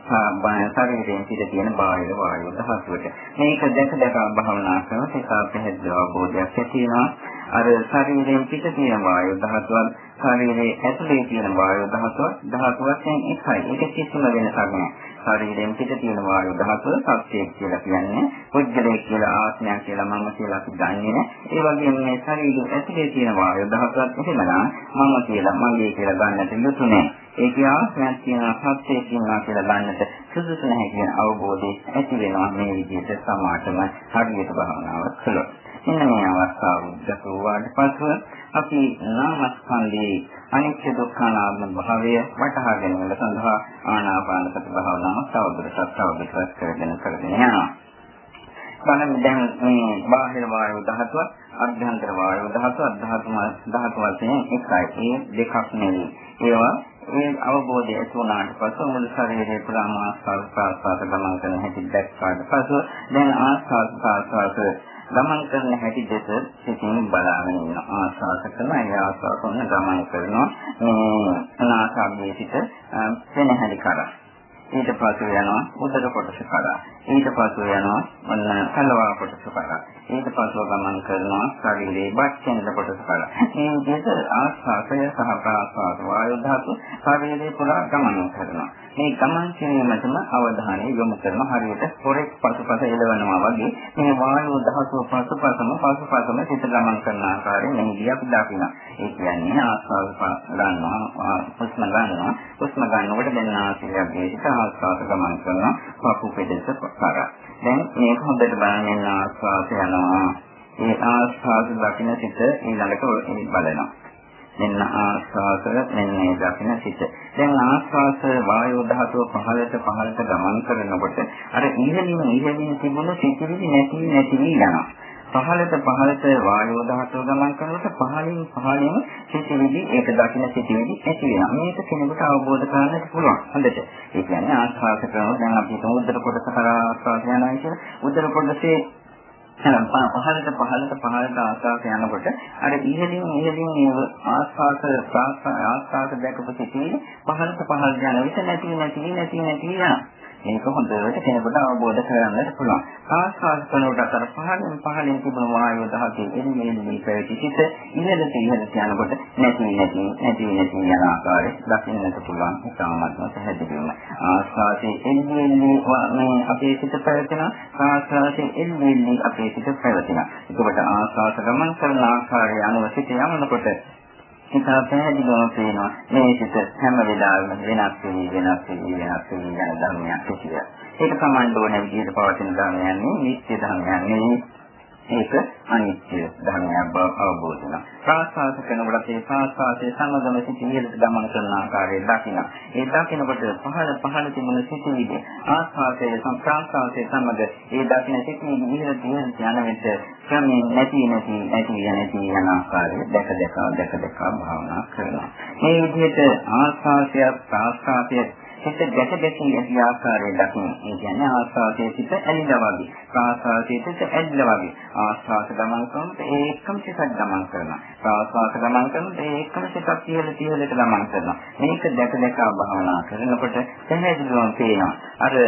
ශරීරයෙන් පිට තියෙන බාහිර වායෝ ධාතුවට. මේක දැක දැක භාවනා කරන එක පැහැදිලි අවබෝධයක් ඇති වෙනවා. අර ශරීරයෙන් පිට තියෙන වායු ධාතුවත් ශරීරයේ ඇතුලේ තියෙන වායු ධාතුවත් ධාතු වශයෙන් එකයි. ඒක කිසිම වෙනසක් නැහැ. ශරීරයෙන් පිට තියෙන වායු ධාතුව සත්‍යයක් කියලා කියන්නේ පුද්ගලයෙක් කියලා ආත්මයක් කියලා මම කියලා අපි දන්නේ නැහැ. ඒ වගේම මේ ශරීරයේ ඇතුලේ තියෙන වායු ධාතුවත් එහෙමනම් මම කියලා මගේ කියලා ගන්නට යුතු නැහැ. ඒකේ ආත්මයක් තියෙනවා සත්‍යයක් තියෙනවා කියලා ගන්නට සුදුසු නැහැ කියන අවබෝධය ඇති වෙනවා මේ විදිහට සමාතම හරියට භාවනාව කළොත්. මෙන්න මේ අවස්ථාව උද්ගත වූාට පසුව අපි නාමස්කන්ධයේ අනිත්‍ය දුක්ඛ නාම භාවය වටහා ගැනීම සඳහා ආනාපාන සති භාවනාව තවදුරටත් තවදුරටත් කරගෙන කරගෙන යනවා. බලන්න දැන් මේ බාහිර වායු ධාතුව අභ්‍යන්තර වායු ධාතුව ධාතු ධාතු වශයෙන් එකයි. ඒ දෙකක් නෙවෙයි. ඒවා ඒ අවබෝධය ඇති වුණාට පස්සේ මුළු ශරීරයේ පුරාම ආස්වාද ප්‍රාස්වාද ගමන් කරන හැටි දැක්කාට පස්සේ දැන් ආස්වාද ප්‍රාස්වාද ගමන් කරන හැටි දෙස සිතින් බලාගෙන ඉන්න ආශාස කරන ඒ ආශාස කරන ගමන් කරනවා. මේ අනාසාභයේ සිට වෙනහැලි කරා ඊට පස්සේ යනවා උදර කොටස කරා ඊට පස්සේ යනවා ඔන්න කලවා කොටස කරා ඊට පස්සේ ගමන් කරනවා ශරීරයේ බච්චෙන්ද කොටස කරා මේ විදිහට ආශාසය සහ ප්‍රාශාස වායු ධාතු ශරීරයේ පුරා ගමන් කරනවා. මේ ගමන් කිරීමටම අවධානය යොමු කරන හරියට පොරෙක් පසුපස එළවනවා වගේ මේ වායු දහසෝ පසුපසම පසුපසම සිත ගමන් කරන ආකාරයෙන් මෙහිදී අපි දකිනවා. ඒ කියන්නේ ආස්වාද ගන්නවා, හුස්ම ගන්නවා, හුස්ම ගන්නකොට දැන් ආසිරියක් දේශිත ආස්වාද ගමන් කරනවා, පපු පෙදෙස කරා. දැන් මේක හොඳට බලන්න ආස්වාද යනවා. ඒ ආස්වාද දකින්න සිත ඊළඟට බලනවා. මෙන්න ආස්වාස මෙන්න මේ දකින සිත. දැන් ආස්වාස වායෝ ධාතුව පහළට පහළට ගමන් කරනකොට අර ඉහළින් ඉහළින් තිබුණු සිතිවිලි නැති නැති යනවා. පහළට පහළට වායෝ ධාතුව ගමන් කරනකොට පහළින් පහළින් සිතිවිලි ඒක දකින්න සිතිවිලි ඇති වෙනවා. මේක කෙනෙකුට අවබෝධ කරගන්නට පුළුවන්. හොඳට. ඒ කියන්නේ ආස්වාස කරනවා දැන් අපි හිතමු උදර කොටස කරා ආස්වාස යනවා කියලා. උදර කොටසේ පහළට පහළට පහළට ආස්වාද යනකොට අර ඉහළින් ඉහළින් ආස්වාද ආස්වාද දැකපු සිටියේ පහළට පහළට යන විට නැති නැති නැති නැති යනවා. මේක හොඳට කෙනෙකුට අවබෝධ කරගන්නට පුළුවන්. ආස්වාද කරනකොට අර පහළින් පහළින් තිබුණු වායුව දහකේ එන්නේ මේ පැවති සිට ඉහළට ඉහළට යනකොට නැති නැති නැති නැති යන ආකාරය දකින්නට පුළුවන්. ඉතාමත්ම පැහැදිලිවම ආස්වාදයේ එන්නේ මේ අපේ සිට පැවතෙන ආස්වාදයේ එන්නේ අපේ සිට පැවතෙන. ඒකට ආස්වාද ගමන් කරන ආකාරය අනුව සිට යනකොට ඒක පැහැදිලිවම පේනවා මේ සිත හැම වෙලාවෙම වෙනස් වෙවි වෙනස් වෙවි වෙනස් වෙවි යන ධර්මයක් කියලා. ඒක තමයි ඕන විදිහට පවතින ධර්මයක් නෙවෙයි නිත්‍ය ධර්මයක් නෙවෙයි ඒක අනිත්‍ය ධර්මයක් බව අවබෝධ වෙනවා. ප්‍රාසාස කරනකොට ඒ ප්‍රාසාසයේ සංගම සිටිවිලට ගමන කරන ආකාරය දකින්න. ඒ දකින්නකොට පහළ පහළ තිබුණ සිටිවිලි ආස්වාදයේ සංප්‍රාසාසයේ සමග ඒ දකින්න සිටිවිලි ඉහළ ඉහළ යන විට ක්‍රමයෙන් නැති නැති නැති නැති යන ආකාරය දැක දැක දැක දැක භාවනා කරනවා. මේ විදිහට ආස්වාදය ප්‍රාසාසය සිත ගැට ගැසී ඇති ආකාරය දකින්න. ඒ කියන්නේ ආස්වාදයේ සිත ඇලිලා වගේ. ප්‍රාස්වාදයේ සිත ඇලිලා වගේ. ආස්වාද ගමන් කරනකොට ඒ එක්කම සිතක් ගමන් කරනවා. ප්‍රාස්වාද ගමන් කරනකොට ඒ එක්කම සිතක් ඉහළ ඉහළට ගමන් කරනවා. මේක දැක දැක භාවනා කරනකොට පැහැදිලිවම පේනවා. අර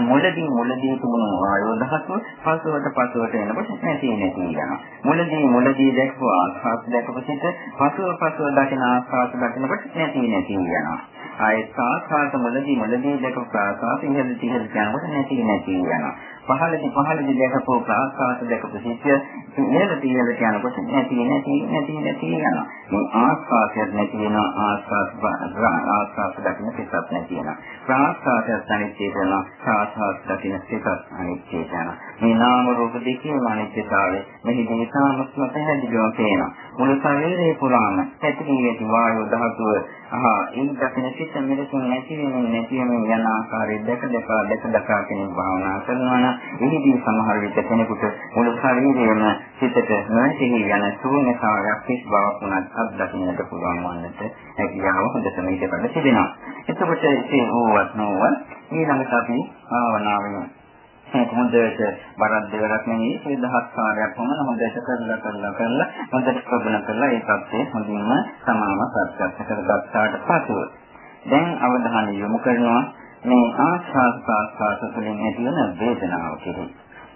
මුලදී මුලදී තිබුණු වායෝ ධාතුව පසුවට පසුවට එනකොට නැති නැති යනවා. මුලදී මුලදී දැක්ව ආස්වාද දැකපු සිට පසුව පසුව දකින ආස්වාද දකිනකොට නැති නැති යනවා. ආයත් ආස්වාද මුලදී මුලදී දැකපු ආස්වාද ඉහළ ඉහළ යනකොට නැති නැති යනවා. පහළදී පහළදී දැකපු ආස්වාද දැකපු සිට ඉහළ ඉහළ යනකොට නැති නැති නැති නැති යනවා. මේ ආස්වාදයක් නැති වෙන ආස්වාද ආස්වාද දකින සිතක් නැති වෙනවා. ප්‍රාස්වාදයක් අනිත්‍ය වෙනවා. ආස්වාද දකින සිතක් අනිත්‍ය වෙනවා. මේ නාම රූප දෙකේ අනිත්‍යතාවය මෙහිදී සාමස්ම පැහැදිලිව පේනවා. මුළු ශරීරයේ පුරාම ඇතිවී ඇති වායු ධාතුව අහා ඒ දකින සිත මෙලෙසින් නැති වෙමින් නැති වෙමින් යන ආකාරය දැක දැක දැක දැක කෙනෙක් භාවනා කරනවා නම් එහිදී සමහර විට කෙනෙකුට මුළු ශරීරයම සිතට නොඇතිවි යන ශූන්‍යතාවයක් කිස් බවක් උනත් අත්දකින්නට පුළුවන් වන්නට හැකියාව හොඳටම ඊටපස්සේ තිබෙනවා. එතකොට ඒ ඕවත් නොවත් ඊළඟට අපි භාවනාවෙන් හොඳට බරක් දෙවරක් නෙවෙයි ඒ දහස් කාර්යයක් වුණා හොඳට කරලා කරලා කරලා හොඳට ප්‍රබල කරලා ඒ තත්ත්වය හොඳින්ම සමානව සත්‍යස්ස කරගත්තාට පසුව දැන් අවධානය යොමු කරනවා මේ ආස්වාද ප්‍රාස්වාද තුළින් ඇතිවන වේදනාව කෙරෙහි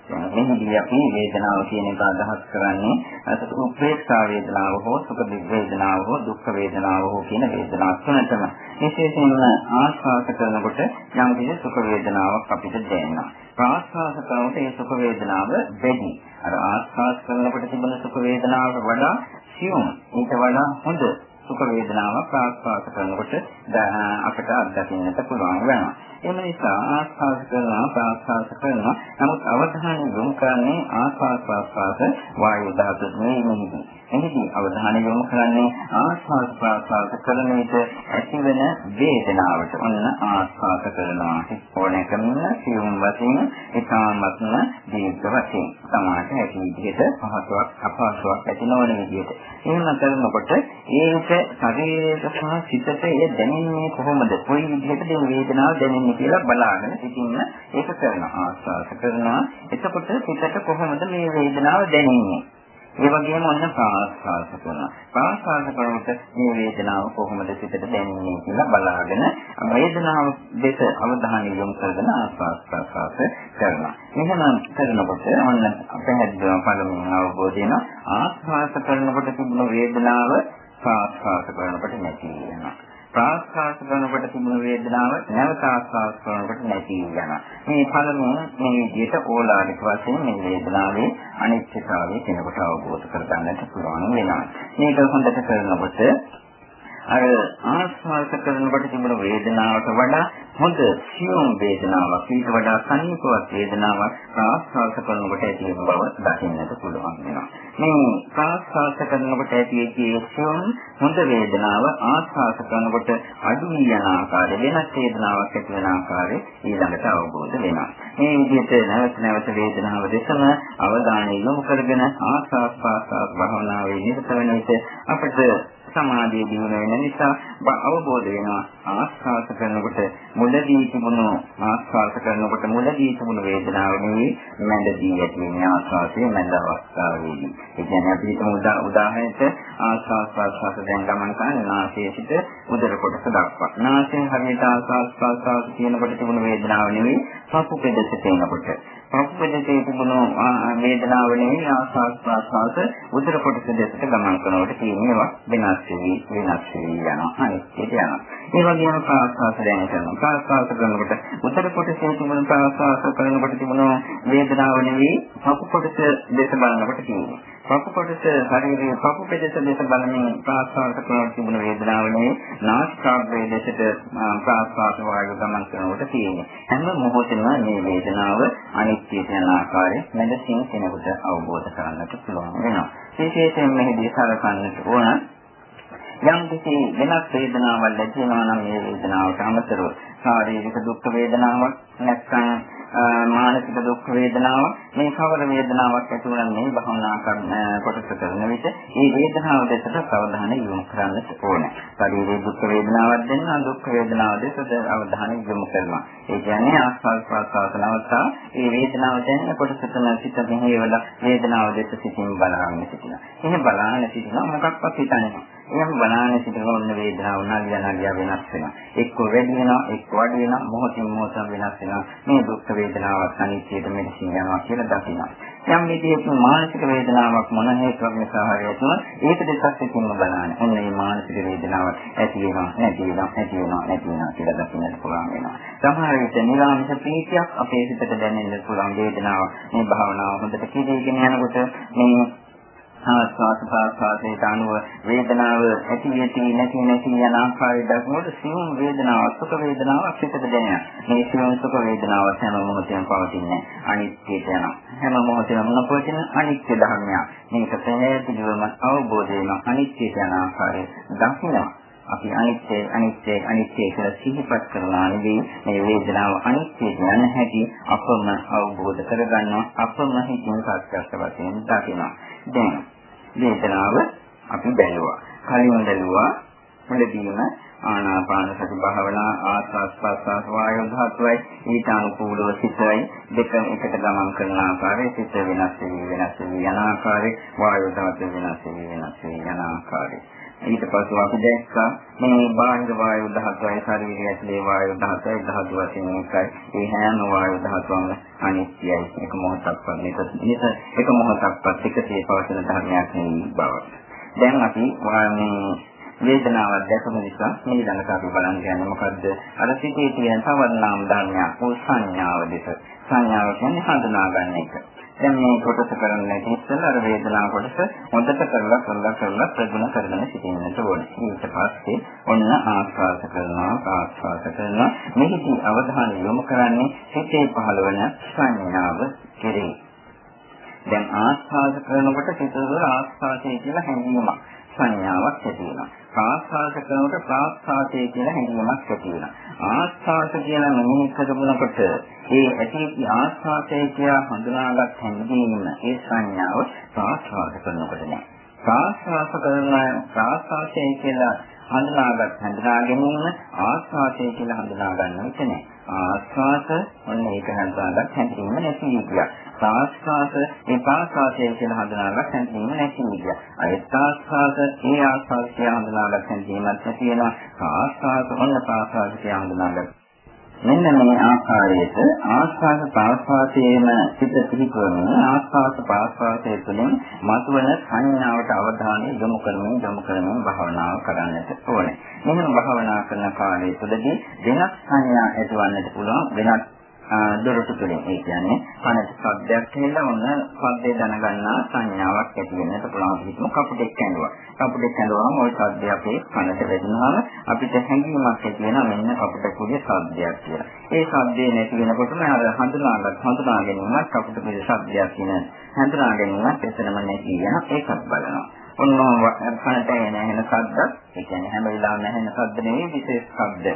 මෙහිදී අපි වේදනාව කියන එක අදහස් කරන්නේ අසතු උපේක්ෂා වේදනාව හෝ සුඛ වේදනාව හෝ දුක්ඛ වේදනාව හෝ කියන වේදනා තුනටම. විශේෂයෙන්ම ආස්වාද කරනකොට යම් කිසි සුඛ වේදනාවක් අපිට දැනෙනවා. ප්‍රාස්වාද කරනකොට ඒ සුඛ වේදනාව වැඩි අර ආස්වාද කරනකොට තිබෙන සුඛ වේදනාවට වඩා සියුම්. ඊට වඩා හොඳ සුඛ වේදනාවක් ප්‍රාස්වාද කරනකොට අපට අත්දකින්නට පුළුවන් වෙනවා. එම නිසා ආස්වාද කරනවා ප්‍රාස්වාද කරනවා නමුත් අවධානය යොමු කරන්නේ ආස්වාද ප්‍රාස්වාද වායු ධාතු නෙමෙයි එහිදී අවධානය යොමු කරන්නේ ආස්වාද ප්‍රාස්වාද කරන විට ඇතිවන වේදනාවට. ඔන්න ආස්වාද කරනවා. ඕනෑකම සියුම් වශයෙන් ඊටාත්ම දීර්ඝ වශයෙන්. සමාජ ඇති විදිහට පහසුවක් අපහසුවක් ඇති නොවන විදිහට. එහෙම කරනකොට ඒක ශරීරයට සහ සිතට එය දැනෙන්නේ කොහොමද? කොයි විදිහටද වේදනාව දැනෙන්නේ? කියලා බලාගෙන සිටින්න ඒක කරනවා ආස්වාද කරනවා. එතකොට සිතට කොහොමද මේ වේදනාව දැනෙන්නේ? ඒ වගේම ඔන්න ප්‍රාස්වාද කරනවා. ප්‍රාස්වාද කරනකොට මේ වේදනාව කොහොමද සිතට දැනෙන්නේ කියලා බලාගෙන වේදනාව දෙස අවධානය යොමු කරගෙන ආස්වාද ප්‍රාස්වාද කරනවා. මෙහෙම කරනකොට ඔන්න පැහැදිලිව පළමුව අවබෝධ වෙන ආස්වාද කරනකොට තිබුණු වේදනාව ප්‍රාස්වාද කරනකොට නැති වෙනවා. ප්‍රාස්වාස කරනකොට තිබුණු වේදනාව නැවත ආස්වාස කරනකොට නැති වෙනවා. මේ පළමුව මේ විදිහට ඕලාරික වශයෙන් මේ වේදනාවේ අනිත්‍යතාවය කෙනෙකුට අවබෝධ කරගන්නට පුළුවන් වෙනවා. මේක හොඳට කරනකොට අර ආස්වාද කරනකොට තිබුණු වේදනාවට වඩා හොඳ සියුම් වේදනාවක් ඊට වඩා සනීපවත් වේදනාවක් ප්‍රාස්වාද කරනකොට ඇති වෙන බව දකින්නට පුළුවන් වෙනවා. මේ ප්‍රාස්වාද කරනකොට ඇති වෙච්ච සියුම් හොඳ වේදනාව ආස්වාද කරනකොට අඩු වී යන ආකාරය වෙනස් වේදනාවක් ඇති වෙන ආකාරය ඊළඟට අවබෝධ වෙනවා. මේ විදිහට නැවත නැවත වේදනාව දෙසම අවධානය යොමු කරගෙන ආස්වාද ප්‍රාස්වාද භාවනාවේ නිරත වෙන විට අපිට සමාධිය දිනු වෙන නිසා අවබෝධ වෙනවා ආස්වාද කරනකොට මුලදී තිබුණු ආස්වාද කරනකොට මුලදී තිබුණු වේදනාව නෙවෙයි මැදදී ඇති වෙන ආස්වාදයේ මැද අවස්ථාවේදී. ඒ කියන්නේ අපි හිතමු උදාහරණයට ආස්වාද ප්‍රාස්වාද දැන් ගමන් කරන නාසයේ සිට උදර කොටස දක්වා. නාසයෙන් හරියට ආස්වාද ප්‍රාස්වාද කියනකොට තිබුණු වේදනාව නෙවෙයි පපු පෙදෙසට එනකොට. පපු පෙදෙසේ තිබුණු වේදනාව නෙවෙයි ආස්වාද ප්‍රාස්වාද උදර කොටස දෙසට ගමන් කරනකොට තියෙනවා වෙනස් වෙවි වෙනස් වෙවි යනවා. අනිත් යනවා. ඒ වගේම ප්‍රාස්වාස දැන කරනවා. ප්‍රාස්වාස කරනකොට උතර කොටසේ තිබුණු ප්‍රාස්වාස කරනකොට තිබුණු වේදනාව නෙවෙයි පපු කොටස දෙස බලනකොට තියෙන්නේ. පපු කොටස ශරීරයේ පපු පෙදෙස දෙස බලමින් ප්‍රාස්වාස කරනකොට තිබුණු වේදනාව නෙවෙයි නාසිකාග්‍රයේ දෙසට ප්‍රාස්වාස වායු ගමන් කරනකොට තියෙන්නේ. හැම මොහොතෙම මේ වේදනාව අනිත්‍ය යන ආකාරය මනසින් කෙනෙකුට අවබෝධ කරගන්නට පුළුවන් වෙනවා. විශේෂයෙන් මෙහිදී සලකන්නට ඕන යම් කිසි වෙනස් වේදනාවක් ලැබෙනවා නම් මේ වේදනාවට අමතරව ශාරීරික දුක් වේදනාවක් නැත්නම් මානසික දුක් වේදනාව මේ කවර වේදනාවක් ඇති වුණා මේ භවනා කරන කොටස කරන විට මේ වේදනාව දෙකට අවධානය යොමු කරන්න ඕනේ. ශරීරයේ දුක් වේදනාවක් දෙන්නා දුක් වේදනාව දෙකට අවධානය යොමු කරනවා. ඒ කියන්නේ ආස්වාද ප්‍රාසාස නවත්තා මේ වේදනාව දැනෙන කොටස තමයි සිත මෙහෙවලා වේදනාව දෙක සිතින් බලන්න සිටිනවා. එහෙම බලන්න සිටිනවා මොකක්වත් හිතන්නේ එහෙම බලාගෙන සිටිනකොට ඔන්න වේදනාව උනාලිය නාලිය වෙනස් වෙනවා. එක්ක වැඩි වෙනවා, එක්ක වැඩි වෙනවා, මොහොතින් මොහොත වෙනස් වෙනවා. මේ දුක් වේදනාවක් අනිත්‍යයට මෙලෙසින් යනවා කියලා දකිනවා. යම් විදිහක මානසික වේදනාවක් මොන හේතුවක් නිසා හරි ඇතිවන ඒක දෙකක් එක්කම බලන්න. ඔන්න මේ මානසික වේදනාව ඇති වෙනවා, නැති වෙනවා, ඇති වෙනවා, නැති වෙනවා කියලා දකින්නට පුළුවන් වෙනවා. සමහර විට නිරාමිෂ ප්‍රීතියක් අපේ හිතට දැනෙන්න පුළුවන් වේදනාව. මේ භාවනාව හොඳට කිරීගෙන යනකොට මේ ආස්වාද ප්‍රාසාදයට අනුව වේදනාව ඇති ඇති නැති නැති යන ආකාරය දක්වනකොට සියුම් වේදනාවක් සුඛ වේදනාවක් පිටට දැනෙනවා. මේ සියුම් සුඛ වේදනාව හැම මොහොතේම පවතින්නේ අනිත්‍යයට යනවා. හැම මොහොතේම මොනපොතින අනිත්‍ය ධර්මයක්. මේක පැහැදිලිවම අවබෝධ වෙන අනිත්‍යයට යන ආකාරය දකිනවා. අපි අනිත්‍ය අනිත්‍ය අනිත්‍ය කියලා සිහිපත් කරනවා නෙවෙයි මේ වේදනාව අනිත්‍ය යන හැටි අපම අවබෝධ කරගන්නවා අපම හිතින් සත්‍යස්ත වශයෙන් දකිනවා දැන් වේදනාව අපි බැලුවා. කලින් බැලුවා මුලදීම ආනාපාන සති භාවනා ආස්වාස් ප්‍රස්වාස් වායු ධාතුවයි. ඊට අනුකූලව සිතයි. දෙක එකට ගමන් කරන ආකාරය සිත වෙනස් වෙවි වෙනස් වෙවි යන ආකාරය. වායු ධාතුව වෙනස් වෙවි වෙනස් වෙවි යන ආකාරය. ඊට පස්සේ අපි දැක්කා මේ බාහිර වායු ධාතුවයි ශරීරය ඇතුලේ වායු ධාතුවයි ධාතු වශයෙන් එකයි ඒ හැම වායු ධාතුවම අනිත්‍යයි එක මොහොතක්වත් මේක එක මොහොතක්වත් එකසේ පවතින ධර්මයක් නෙවෙයි බව දැන් අපි මේ වේදනාවක් දැකම නිසා මේ ළඟට අපි බලන්න යන්නේ මොකද්ද? අර සිටේ තියෙන සවර්ණාම ධර්මයක් වූ සංඥාව දෙක. සංඥාව කියන්නේ හඳුනා ගන්න එක. දැන් මේ කොටස කරන්නේ ඉස්සෙල්ලා අර වේදනාව කොටස හොඳට කරලා කරලා කරලා ප්‍රගුණ කරගෙන සිටින්නට ඕනේ. ඊට පස්සේ ඔන්න ආස්වාද කරනවා ආස්වාද කරනවා මෙහිදී අවධානය යොමු කරන්නේ සිතේ පහළවන සංඥාව කෙරෙහි. දැන් ආස්වාද කරනකොට සිතේ ආස්වාදයේ කියලා හැඟීමක් සංඥාවක් ඇති වෙනවා. ප්‍රාස්වාද කරනකොට ප්‍රාස්වාදයේ කියලා හැඟීමක් ඇති වෙනවා. ආස්වාද කියලා මෙනෙහි කරනකොට ඒ ඇති ආස්වාදයේ කියලා හඳුනාගත් හැඟීම ඒ සංඥාව ප්‍රාස්වාද කරනකොට නෑ. ප්‍රාස්වාද කරන ප්‍රාස්වාදයේ කියලා හඳුනාගත් හඳුනා ගැනීම ආස්වාදයේ කියලා හඳුනා ගන්න විට නෑ. ආස්වාද ඔන්න ඒක හඳුනාගත් හැඟීම නැති විදියක්. ආස්වාද මේ පාස්වාදයේ කියලා හඳුනාගත් හැඟීම නැති විදිය. අයත් ආස්වාද මේ ආස්වාද කියලා හඳුනාගත් හැඟීමක් නැති වෙනවා. ආස්වාද ඔන්න පාස්වාද කියලා හඳුනාගත් මෙන්න මේ ආකාරයට ආස්වාද පාස්වාදයේම සිත පිළිපොරන ආස්වාද පාස්වාදයේ තුළින් මතුවන සංඥාවට අවධානය යොමු කරමින් යොමු කරමින් භාවනාව කරන්නට ඕනේ. මෙහෙම භාවනා කරන කාලය තුළදී වෙනස් සංඥා ඇතිවන්නට පුළුවන් වෙනත් දොරටු තුලින් ඒ කියන්නේ කනට ශබ්දයක් කියලා ඔන්න ශබ්දේ දැනගන්නා සංඥාවක් ඇති වෙන්නට පුළුවන් හිතමු කපුටෙක් කැඳුවා. කපුටෙක් කැඳුවාම ওই ශබ්දය අපේ කනට වැදුනහම අපිට හැඟීමක් ඇති වෙනවා මෙන්න කපුටෙකුගේ ශබ්දයක් කියලා. ඒ ශබ්දේ නැති වෙනකොටම අර හඳුනාගත් හඳුනා ගැනීමක් කපුටෙකුගේ ශබ්දයක් කියන හඳුනා ගැනීමක් එතනම නැති වෙන ඒකත් බලනවා. ඔන්න කනට එන එන ශබ්ද ඒ කියන්නේ හැම වෙලාවෙම ඇහෙන ශබ්ද නෙවෙයි විශේෂ ශබ්ද.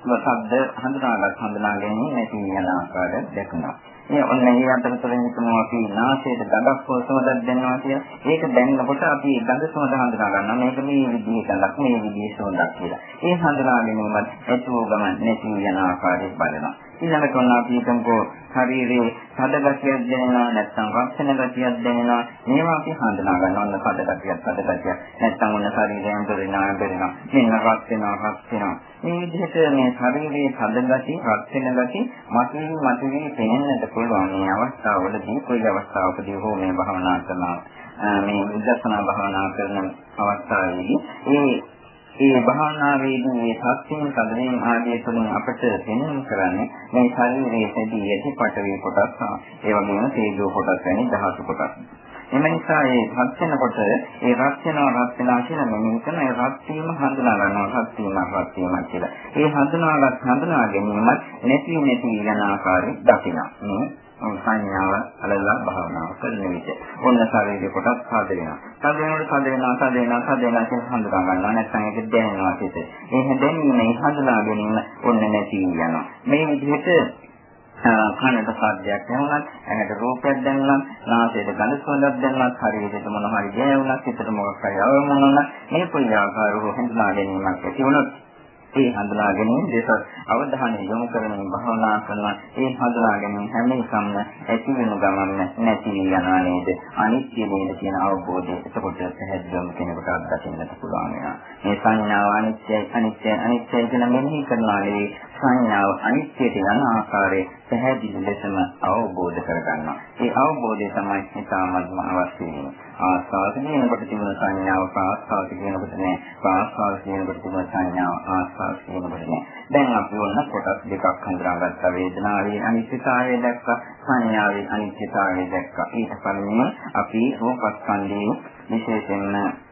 ශබ්ද හඳුනාගත් හඳුනා ගැනීම නැති යන ආකාරය දැක්කනවා. මේ ඔන්න ඒ අතරතුරින් හිතමු අපි නාසයට ගඳක් හෝ සුවඳක් දැනෙනවා කියලා. ඒක දැනෙනකොට අපි ගඳ සුවඳ හඳුනා ගන්නවා. මේක මේ විදිහේ ගඳක් මේ විදිහේ සුවඳක් කියලා. ඒ හඳුනා ගැනීමත් ඇතුව ගමන් නැති යන ආකාරය බලනවා. ඊළඟට ඔන්න අපි හිතමුකෝ ශරීරයේ සද ගතියක් දැනෙනවා නැත්නම් රක්ෂණ ගතියක් දැනෙනවා. මේවා අපි හඳුනා ගන්න ඕන සද ගතියක් සද ගතියක් නැත්නම් ඔන්න ශරීරයෙන් පෙරෙනවා පෙරෙනවා මෙන්න රක් වෙනවා රක් වෙනවා. මේ විදිහට මේ ශරීරයේ සද ගති රක්ෂණ ගති මතින් මතින් පෙනෙන්නට පුළුවන්. මේ අවස්ථාවවලදී කොයි අවස්ථාවකදී හෝ මේ භවනා කරනවා. මේ විදර්ශනා භවනා කරන අවස්ථාවේදී ඒ ඒ භාවනාවේදී මේ සත්‍යයෙන් කලින් ආදී තුලින් අපට දැනුම් කරන්නේ මේ ශරීරයේ සැදී ඇති පටවේ කොටස් ඒ වගේම තේජෝ කොටස් වැනි ධාතු කොටස්. එම නිසා ඒ රත් වෙනකොට ඒ රත් වෙනවා රත් වෙනවා කියලා මෙනෙහි කරන ඒ රත් වීම හඳුනා ගන්නවා රත් වීම රත් වීම කියලා. ඒ හඳුනාගත් හඳුනා ගැනීමත් නැති නැති යන ආකාරය දකිනවා. සංඥාව අලලා භාවනාව කරන විට ඔන්න ශරීරේ කොටස් හද වෙනවා. හද වෙනකොට හද වෙනවා, හද වෙනවා, හද වෙනවා කියලා හඳුනා ගන්නවා. නැත්නම් ඒක දැනෙනවා සිත. මේ දැනීම හඳුනා ගැනීම ඔන්න නැති වෙනවා. මේ විදිහට කනට සාධ්‍යයක් නැවුණත් ඇහැට රූපයක් දැනුණත් නාසයට ගඳ සුවඳක් දැනුණත් ශරීරයට මොන හරි දැනුණත් හිතට මොකක් හරි අවමනන මේ පුණ්‍ය ආකාරව හඳුනා ගැනීමක් ඇති වුණොත් ඒ හඳුනා ගැනීම දෙස අවධානය යොමු කරමින් භාවනා කරන ඒ හඳුනා ගැනීම හැම එකම ඇති වෙන ගමන් නැති යනවා නේද? අනිත්‍ය නේද කියන අවබෝධය. එතකොට පැහැදිලිවම කෙනෙකුට අත්දකින්නට පුළුවන් වෙනවා. මේ සංඥාව අනිත්‍යයි අනිත්‍යයි අනිත්‍යයි කියලා මෙනෙහි කරනවා නෙවෙයි. සංඥාව අනිත්‍යයට යන ආකාරයේ පැහැදිලි ලෙසම අවබෝධ කරගන්නවා. ඒ අවබෝධය තමයි ඉතාමත්ම අවශ්‍ය වෙන්නේ. ආස්වාද කියනකොට තිබුණ සංඥාව ප්‍රාස්වාද කියනකොට නෑ. ප්‍රාස්වාද කියනකොට තිබුණ සංඥාව ආස්වාද කියනකොට නෑ. දැන් අපි ඔන්න කොටස් දෙකක් හඳුනාගත්ත වේදනාවේ අනිත්‍යතාවය දැක්කා සංඥාවේ අනිත්‍යතාවය දැක්කා. ඊට පස්සේ අපි රූපස්කන්ධයේ විශේෂයෙන්ම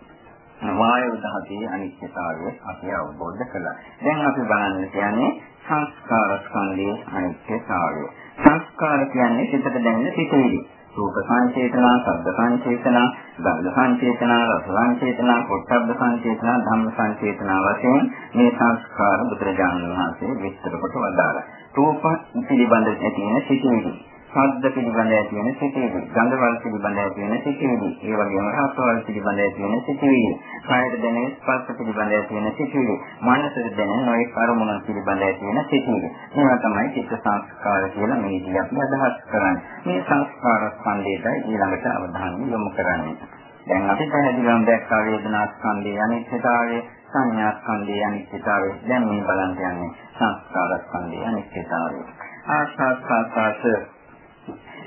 වායු දහතේ අනිත්‍යතාවය අපි අවබෝධ කළා. දැන් අපි බලන්න කියන්නේ සංස්කාර ස්කන්ධයේ අනිත්‍යතාවය. සංස්කාර කියන්නේ සිතට දැනෙන සිතුවිලි. රූප සංචේතනා, ශබ්ද සංචේතනා, ගන්ධ සංචේතනා, රස සංචේතනා, පොට්ටබ්බ සංචේතනා, ධම්ම සංචේතනා වශයෙන් මේ සංස්කාර බුදුරජාණන් වහන්සේ විස්තර කොට වදාළා. රූප පිළිබඳ ඇති වෙන සිතුවිලි. ශබ්ද පිළිබඳ ඇති වෙන සිටිවිලි, ගන්ධවල පිළිබඳ ඇති වෙන සිටිවිලි, ඒ වගේම රසවල පිළිබඳ ඇති වෙන සිටිවිලි, කායයට දැනෙන ස්පර්ශ පිළිබඳ ඇති වෙන සිටිවිලි, මනසට දැනෙන නොයෙක් අරමුණු පිළිබඳ ඇති වෙන සිටිවිලි. මේවා තමයි චිත්ත සංස්කාර කියලා මේ දී අපි අදහස් කරන්නේ. මේ සංස්කාර ස්කන්ධයටයි ඊළඟට අවධානය යොමු කරන්නේ. දැන් අපි පැහැදිලිවම දැක්කා වේදනා ස්කන්ධයේ අනිත්‍යතාවය සංඥා ස්කන්ධයේ අනිත්‍යතාවය දැන් මේ බලන්න යන්නේ සංස්කාර ස්කන්ධයේ අනිත්‍යතාවය ආස්වාස්වාස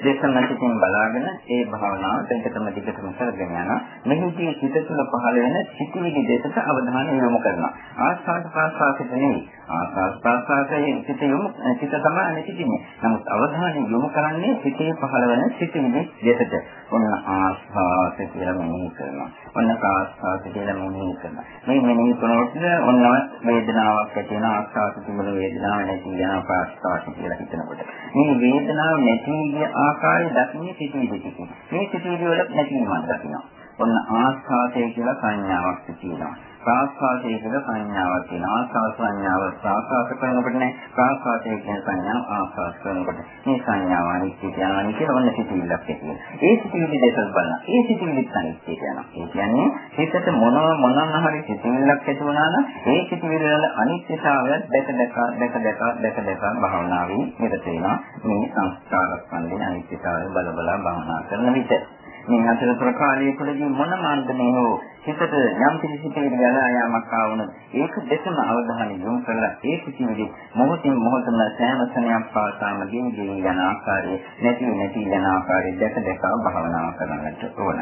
දේශන පිටින් බලාගෙන ඒ භාවනාව දෙකටම දිගටම කරගෙන යනවා. මෙහිදී සිත තුළ පහළ වෙන සිටිවිලි දෙකට අවධානය යොමු කරනවා. ආස්වාද ප්‍රාසාසිත නෙවෙයි. ආස්වාද ප්‍රාසාසයේ සිත යොමු සිත තමයි අනිතින්නේ. නමුත් අවධානය යොමු කරන්නේ සිතේ පහළ වෙන සිටිවිලි දෙකට. ඔන්න ආස්වාද කියලා මෙනෙහි කරනවා. ඔන්න ප්‍රාසාස කියලා මෙනෙහි කරනවා. මේ මෙනෙහි කරනකොට ඔන්න වේදනාවක් ඇති වෙන ආස්වාද තිබුණු වේදනාවක් නැති වෙන ප්‍රාසාස කියලා හිතනකොට. මේ වේදනාව නැති ගිය ආකාරය දකින්නේ සිටිවිලි ටිකේ. මේ සිටිවිලි වල නැතිවීමක් දකිනවා. ඔන්න ආස්වාදය කියලා සංඥාවක් තියෙනවා. ප්‍රාස්වාදය කියලා සංඥාවක් තියෙනවා. ආස්වාද සංඥාව ප්‍රාස්වාද කරනකොට නේ ප්‍රාස්වාදය කියන සංඥාව ආස්වාද කරනකොට මේ සංඥාව අනිත්‍ය කියනවා කියලා ඔන්න සිටිවිල්ලක් තියෙනවා. ඒ සිටිවිලි දෙකක් බලන්න. ඒ සිටිවිලි අනිත්‍ය කියනවා. ඒ කියන්නේ හිතට මොන මොනම හරි සිටිවිල්ලක් ඇති වුණා නම් ඒ සිටිවිල්ල වල අනිත්‍යතාවය දැක දැක දැක දැක දැක දැක භාවනාවේ නිරත වෙනවා. මේ සංස්කාර ස්කන්ධයේ අනිත්‍යතාවය බල බල භාවනා කරන විට මේ අතරතුර කාලයේ තුළදී මොන මාර්ගනේ හෝ හිතට යම් කිසි යලා යාමක් ආවොත් ඒක දෙකම අවධානය යොමු කරලා ඒ කිසිවෙදි මොහොතින් මොහොතම සෑම සෙනයක් පාසාම ගෙන ගෙන යන ආකාරයේ නැති නැති යන ආකාරයේ දැක දැක භාවනා කරන්නට ඕන.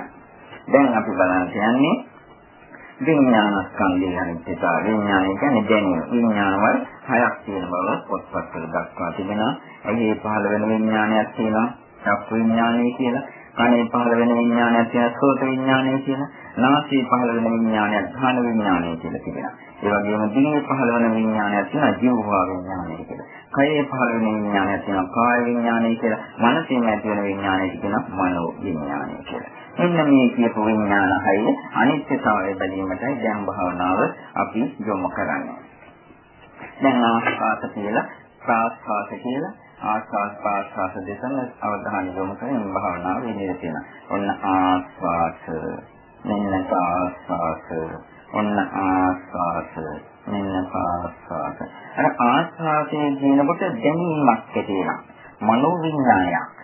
දැන් අපි බලන්න යන්නේ විඥානස්කන්ධය අනිත්‍යතාව විඥානය කියන්නේ දැනීම විඥානවල හයක් තියෙන බව පොත්පත්වල දක්වා තිබෙනවා. එහි පහළ වෙන විඥානයක් තියෙනවා. චක්කු විඥානය කියලා. කනේ පහළ වෙන විඥානයක් තියෙනවා සෝත විඥානය කියලා. නාසයේ පහළ වෙන විඥානයක් ධාන විඥානය කියලා තිබෙනවා. ඒ වගේම දිවේ පහළ වෙන විඥානයක් තියෙනවා ජීවහා විඥානය කියලා. කයේ පහළ වෙන විඥානයක් තියෙනවා කාය විඥානය කියලා. මනසෙන් ඇති වෙන විඥානයක් තියෙනවා මනෝ විඥානය කියලා. මෙන්න මේ කියපු විඥාන හය අනිත්‍යතාවය බැලීමටයි දැන් භාවනාව අපි යොමු කරන්නේ. දැන් ආස්වාද කියලා ප්‍රාස්වාද කියලා ආස්වාස් පාස්වාස දෙකම අවධානය යොමු කරගෙන භාවනාව විදිහට තියෙනවා. ඔන්න ආස්වාස මෙන්න පාස්වාස ඔන්න ආස්වාස මෙන්න පාස්වාස. අර ආස්වාසයේ කියනකොට දැනීමක් ඇති වෙනවා. මනෝ විඥානයක්.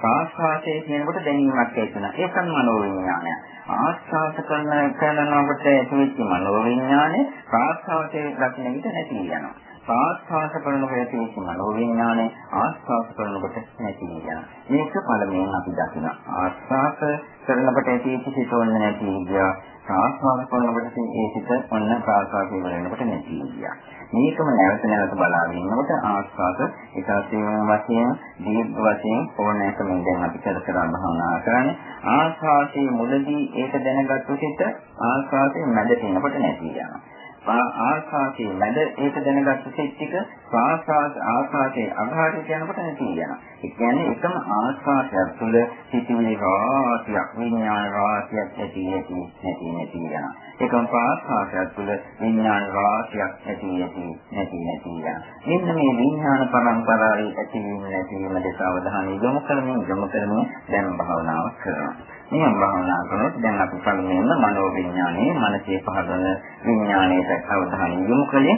පාස්වාසයේ කියනකොට දැනීමක් ඇති වෙනවා. ඒකම මනෝ විඥානය. ආස්වාස කරන කරනකොට ඇතිවෙච්ච මනෝ විඥානේ පාස්වාසයේ දකින්න විට නැති වෙනවා. ආස්වාස කරනකොට ඇතිවෙච්ච මනෝවිඥානය ආස්වාස කරනකොට නැති වෙනවා. මේක පළමුවෙන් අපි දකිනවා. ආස්වාස කරනකොට ඇතිවෙච්ච සිතෝන්න නැති ගියා. ආස්වාස කරනකොට ඒ සිත ඔන්න ප්‍රාසාසය වෙනකොට නැති ගියා. මේකම නැවත නැවත බලාගෙන ඉන්නකොට ආස්වාද ඒකාසීම වශයෙන් දීර්ඝ වශයෙන් ඕනෑකමින් දැන් අපි කර කර භාවනා කරන්නේ ආස්වාදයේ මුලදී ඒක දැනගත්තු සිත ආස්වාදයේ මැදට එනකොට නැති යනවා ආස්වාදයේ මැද ඒක දැනගත්ත සිත්තික ආස්වාද ආස්වාදයේ අගාධ යනකොට නැති යනවා. ඒ කියන්නේ එකම ආස්වාදයක් තුළ සිටිවිලි රාශියක් විඥාන රාශියක් ඇති ඇති නැති නැති යනවා. එකම ආස්වාදයක් තුළ විඥාන රාශියක් ඇති ඇති නැති නැති යනවා. මෙන්න මේ විඥාන පරම්පරාවේ ඇතිවීම නැතිවීම දෙස අවධානය යොමු කරමින් යොමු කරමින් දැන් භාවනාව කරනවා. නියම භාවනා කරනකොට දැන් අපි පළමුවෙන්ම මනෝ විඥානයේ මනසේ පහළන විඥානයට අවධානය යොමු කළේ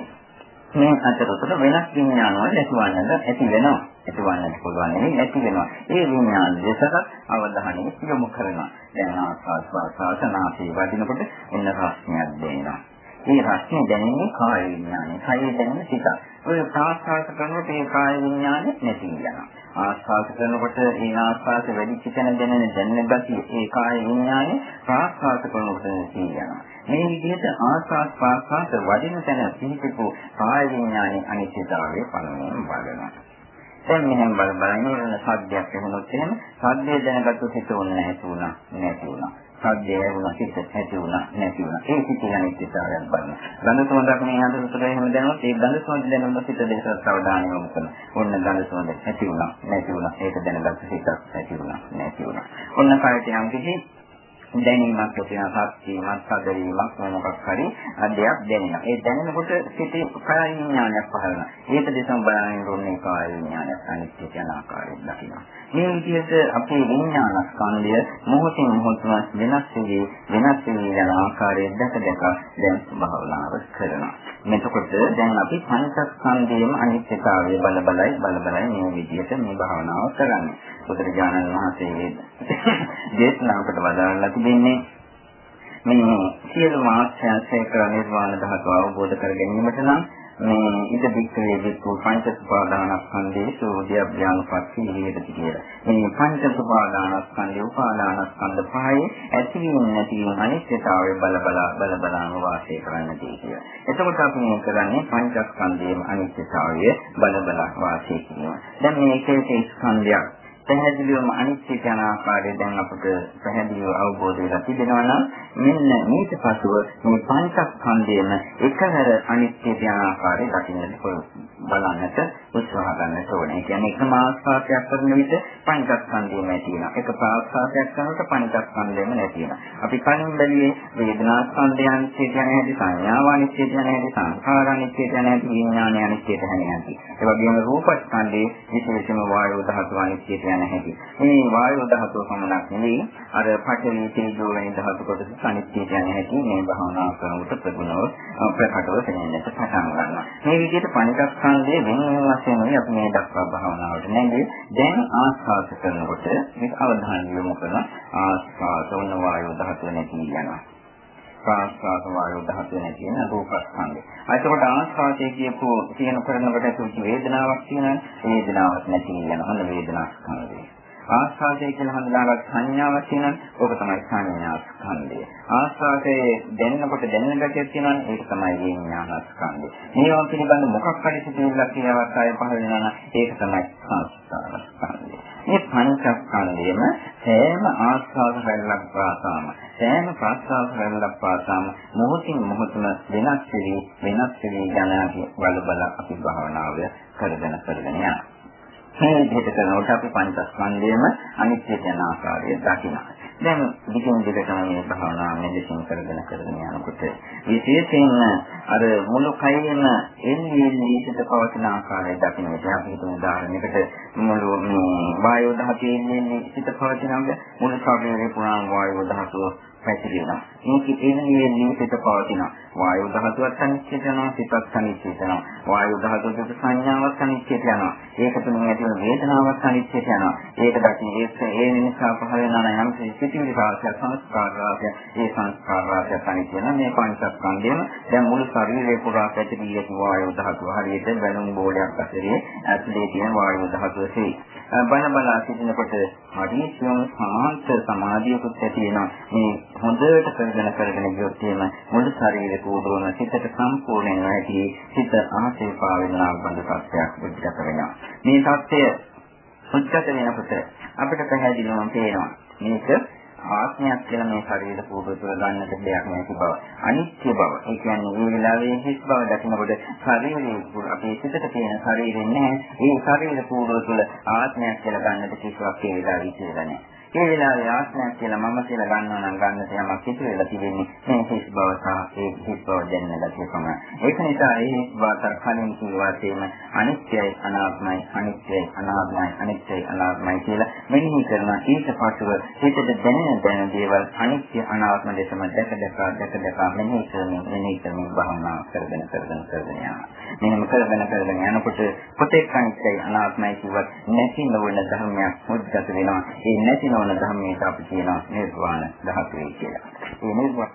මේ අතරතුර වෙනස් විඥානවල ඇතිවන්නද ඇති වෙනවා ඇතිවන්නත් පුළුවන් නෙවෙයි ඇති වෙනවා. ඒ විඥාන දෙසක අවධානය යොමු කරනවා. දැන් ආස්වාද ප්‍රසආසනාසී වදිනකොට එන්න රස්නයක් දෙනවා ඒ රස්නේ දැනෙන්නේ කාය විඥානය. කායේ දැනෙන සිත ඔය ප්‍රාසාස කරනකොට ඒ කාය විඥානෙ නැති වෙනවා. ආස්වාද කරනකොට ඒ ආස්වාද වැඩි චිතන දැනෙන දැනෙන ගතිය ඒ කාය විඥානේ ප්‍රාස්වාද කරනකොට තියෙනවා. මේ විදිහට ආස්වාද ප්‍රාස්වාද වදින තැන පිහිටපු කාය විඥානේ අනිත්‍යතාවය පළමුවෙන් බලනවා. දැන් මෙහෙම බල බල ඉන්න සද්දයක් එනොත් එහෙම සද්දේ දැනගත්තු සිත ඕනේ නැහැ තුණා නැති වුණා. සද්දය වුණා සිත ඇති වුණා නැති වුණා. ඒ සිතේ අනිත්‍යතාවයක් බලන. ගඳ සුවඳක් මේ හතර තුළ එහෙම දැනුනොත් ඒ ගඳ සුවඳ දැනුනොත් සිත දෙකට අවධානය යොමු කරනවා. ඔන්න ගඳ සුවඳ ඇති වුණා නැති වුණා. ඒක දැනගත්ත සිතක් ඇති වුණා නැති වුණා. ඔන්න කායයට යම් කිසි දැනීමක් ඇති වෙන සත්‍යීමක් සැදවීමක් මොනකක් හරි අධ්‍යයක් දැනෙනවා. ඒ දැනෙනකොට සිටි කාය විඥානයක් පහළ වෙනවා. ඒක දෙසම බලන රෝණේ කාය විඥානයක් අනිත්‍ය කියන ආකාරයෙන් දකිනවා. මේ විදිහට අපේ විඥාන ස්කන්ධය මොහොතින් මොහොතම වෙනස් වෙවි වෙනස් වෙවි යන ආකාරයෙන් දැක දැක දැන් භාවනාව කරනවා. මෙතකොට දැන් අපි පංචස්කන්ධයේම අනිත්‍යතාවය බල බලයි බල බලයි මේ විදිහට මේ භාවනාව කරන්නේ. බුදුරජාණන් වහන්සේ දේශනාවකට වදාළා තිබෙන්නේ මේ සියලු මාත්‍යංශය කර නිර්වාණ ධාතුව අවබෝධ කර ගැනීමට නම් මේ ඉද බික්කවේ විකෝ පංච සුපාදානස්කන්ධේ සෝධ්‍යඥානපත්ති නිවේදති කියලා. මේ පංච සුපාදානස්කන්ධේ උපාදානස්කන්ධ පහේ ඇතිවීම නැතිවීම අනිත්‍යතාවය බල බල බල බලාම වාසය කරන්නදී කියලා. එතකොට අපි මේ කරන්නේ පංචස්කන්ධයේම අනිත්‍යතාවය බල බල වාසය කිරීම. දැන් මේ එක එක ස්කන්ධයක් පැහැදිලිවම අනිත්‍ය යන ආකාරය දැන් අපට පැහැදිලිව අවබෝධ වෙලා තිබෙනවා නම් මෙන්න ඊට පසුව මේ පංචස්කන්ධයම එකවර අනිත්‍ය යන ආකාරය දකින්නට බලන්නට උත්සාහ ගන්නට ඕනේ. ඒ කියන්නේ එකම ආස්වාදයක් කරන විට පංචස්කන්ධයම නැති වෙනවා. එක ප්‍රාස්වාදයක් කරනකොට පංචස්කන්ධයම නැති වෙනවා. අපි කලින් බැලුවේ වේදනා ස්කන්ධයන් කියන හැටි සංඥාව අනිත්‍ය කියන හැටි සංඛාර අනිත්‍ය කියන හැටි විඥාන අනිත්‍ය කියන හැටි. ඒ වගේම රූප ස්කන්ධයේ විශේෂම වායෝ ධාතු අනිත්‍ය කියන හැටි. මේ වායෝ ධාතුව පමණක් නෙවෙයි අර පඨවි තේජෝ වැනි ධාතු කොටස අනිත්‍ය කියන හැටි මේ භාවනා කරනකොට ප්‍රගුණව ප්‍රකටව දැනෙන්නට පටන් ගන්නවා. මේ විදිහට පංචස්කන්ධයේ වෙන වෙන වශයෙන් අපි මේ දක්වා භාවනාවට නැගෙ දැන් ආස්වාද කරනකොට මේක අවධානය යොමු කරන ආස්වාද වන වායු ධාතුව නැති යනවා ප්‍රාස්වාද වායු ධාතුව නැති වෙන රූපස්කන්ධය. එතකොට ආස්වාදයේ කියපු කියන කරනකොට තුචි වේදනාවක් තියෙනවා වේදනාවක් නැති යනවා වේදනාස්කන්ධය. ආස්වාදය කියලා හඳුනාගත් සංඥාවක් තියෙනවා ඕක තමයි සංඥා ස්කන්ධය. ආස්වාදයේ දැනෙනකොට දැනෙන ගැටියක් තියෙනවා ඒක තමයි විඥාන ස්කන්ධය. මේවා පිළිබඳ මොකක් හරි සිදුවිල්ලක් කියලාවත් ආය පහළ වෙනවා නම් ඒක තමයි සංස්කාර ස්කන්ධය. මේ පංචස්කන්ධයම සෑම ආස්වාද රැල්ලක් පාසාම සෑම ප්‍රස්වාස රැල්ලක් පාසාම මොහොතින් මොහොතම වෙනස් වෙවි වෙනස් වෙවි යන බල බල අපි භාවනාව කරගෙන කරගෙන යනවා. මේ විදිහට කරනකොට අපි පංචස්කන්ධයම අනිත්‍ය යන ආකාරය දකිනවා. දැන් දිගින් දිගටම මේ භාවනාව මෙලෙසින් කරගෙන කරගෙන යනකොට විශේෂයෙන්ම අර මුළු කයෙම එන්නේ නිසිත පවතින ආකාරය දකින්න. අපි හිතමු උදාහරණයකට මුළු මේ වායෝ දහතේ එන්නේ නිසිත පවතිනම මුළු ශරීරේ පුරාම වායෝ දහතුව පැතිරෙනවා. මේක එන්නේ නිසිත පවතිනවා. වායු ධාතුවත් අනිත්‍යයට යනවා සිතත් අනිත්‍යයට යනවා වායු ධාතුවට සංඥාවක් අනිත්‍යයට යනවා ඒක තුලින් ඇති වෙන වේදනාවක් අනිත්‍යයට යනවා ඒක දකින්න ඒක ඒ නිසා පහළ වෙනා නම් යම් සිතිවිලි රාශිය සංස්කාර රාශිය ඒ සංස්කාර රාශිය අනිත්‍ය වෙනවා මේ පංචස්කන්ධයම දැන් මුළු ශරීරේ පුරා පැතිරී ඇති වායු ධාතුව හරියට බැලුම් බෝලයක් අතරේ ඇතුලේ තියෙන වායු ධාතුවසේ බල බලා සිටිනකොට හරියටම සාන්ත සමාධියකුත් ඇති වෙනවා මේ හොඳට කරගෙන කරගෙන ගියොත් එහෙම මුළු ශරීරේ කෝඩවන සිතට සම්පූර්ණයෙන් නැති සිත ආසේ පාවෙන ආබන්ධ තත්ත්වයක් උද්ගත වෙනවා. මේ තත්ත්වය උද්ගත වෙනකොට අපිට පැහැදිලිවම පේනවා මේක ආත්මයක් කියලා මේ ශරීර පූර්ව තුළ ගන්නට දෙයක් නැති බව. අනිත්‍ය බව. ඒ කියන්නේ මේ වෙලාවේ හිස් බව දකිනකොට ශරීරයේ අපේ සිතට තියෙන ශරීරෙ නැහැ. ඒ ශරීර පූර්ව තුළ ආත්මයක් කියලා ගන්නට කිසිවක් ඒ වෙලාවේ කියලා නැහැ. ඒ වෙලාවේ ආත්මයක් කියලා මම කියලා ගන්නවා නම් ගන්නට යමක් කිසි වෙලා තිබෙන්නේ මේ හිස් බව සහ ඒ හිස් බව දැනෙන ගැතිය පමණයි. ඒක නිසා ඒ හිස් බව කලින් කිව්වා තේම අනිත්‍යයි අනාත්මයි අනිත්‍යයි අනාත්මයි අනිත්‍යයි අනාත්මයි කියලා මෙනෙහි කරන ඊට පසුව හිතට දැනෙන දැනෙන දේවල් අනිත්‍ය අනාත්ම දෙකම දැක දැක දැක දැක මෙනෙහි කරමින් මෙනෙහි කරමින් භාවනා කරගෙන කරගෙන කරගෙන යනවා. මෙහෙම කරගෙන කරගෙන යනකොට පොතේ අනිත්‍යයි අනාත්මයි කිව්වත් නැති නොවන ධර්මයක් මුද්දත වෙනවා. ඒ නැති නොවන ධර්මයට අපි කියනවා නිර්වාණ ධාතුවේ කියලා. ඒ නිර්වාණ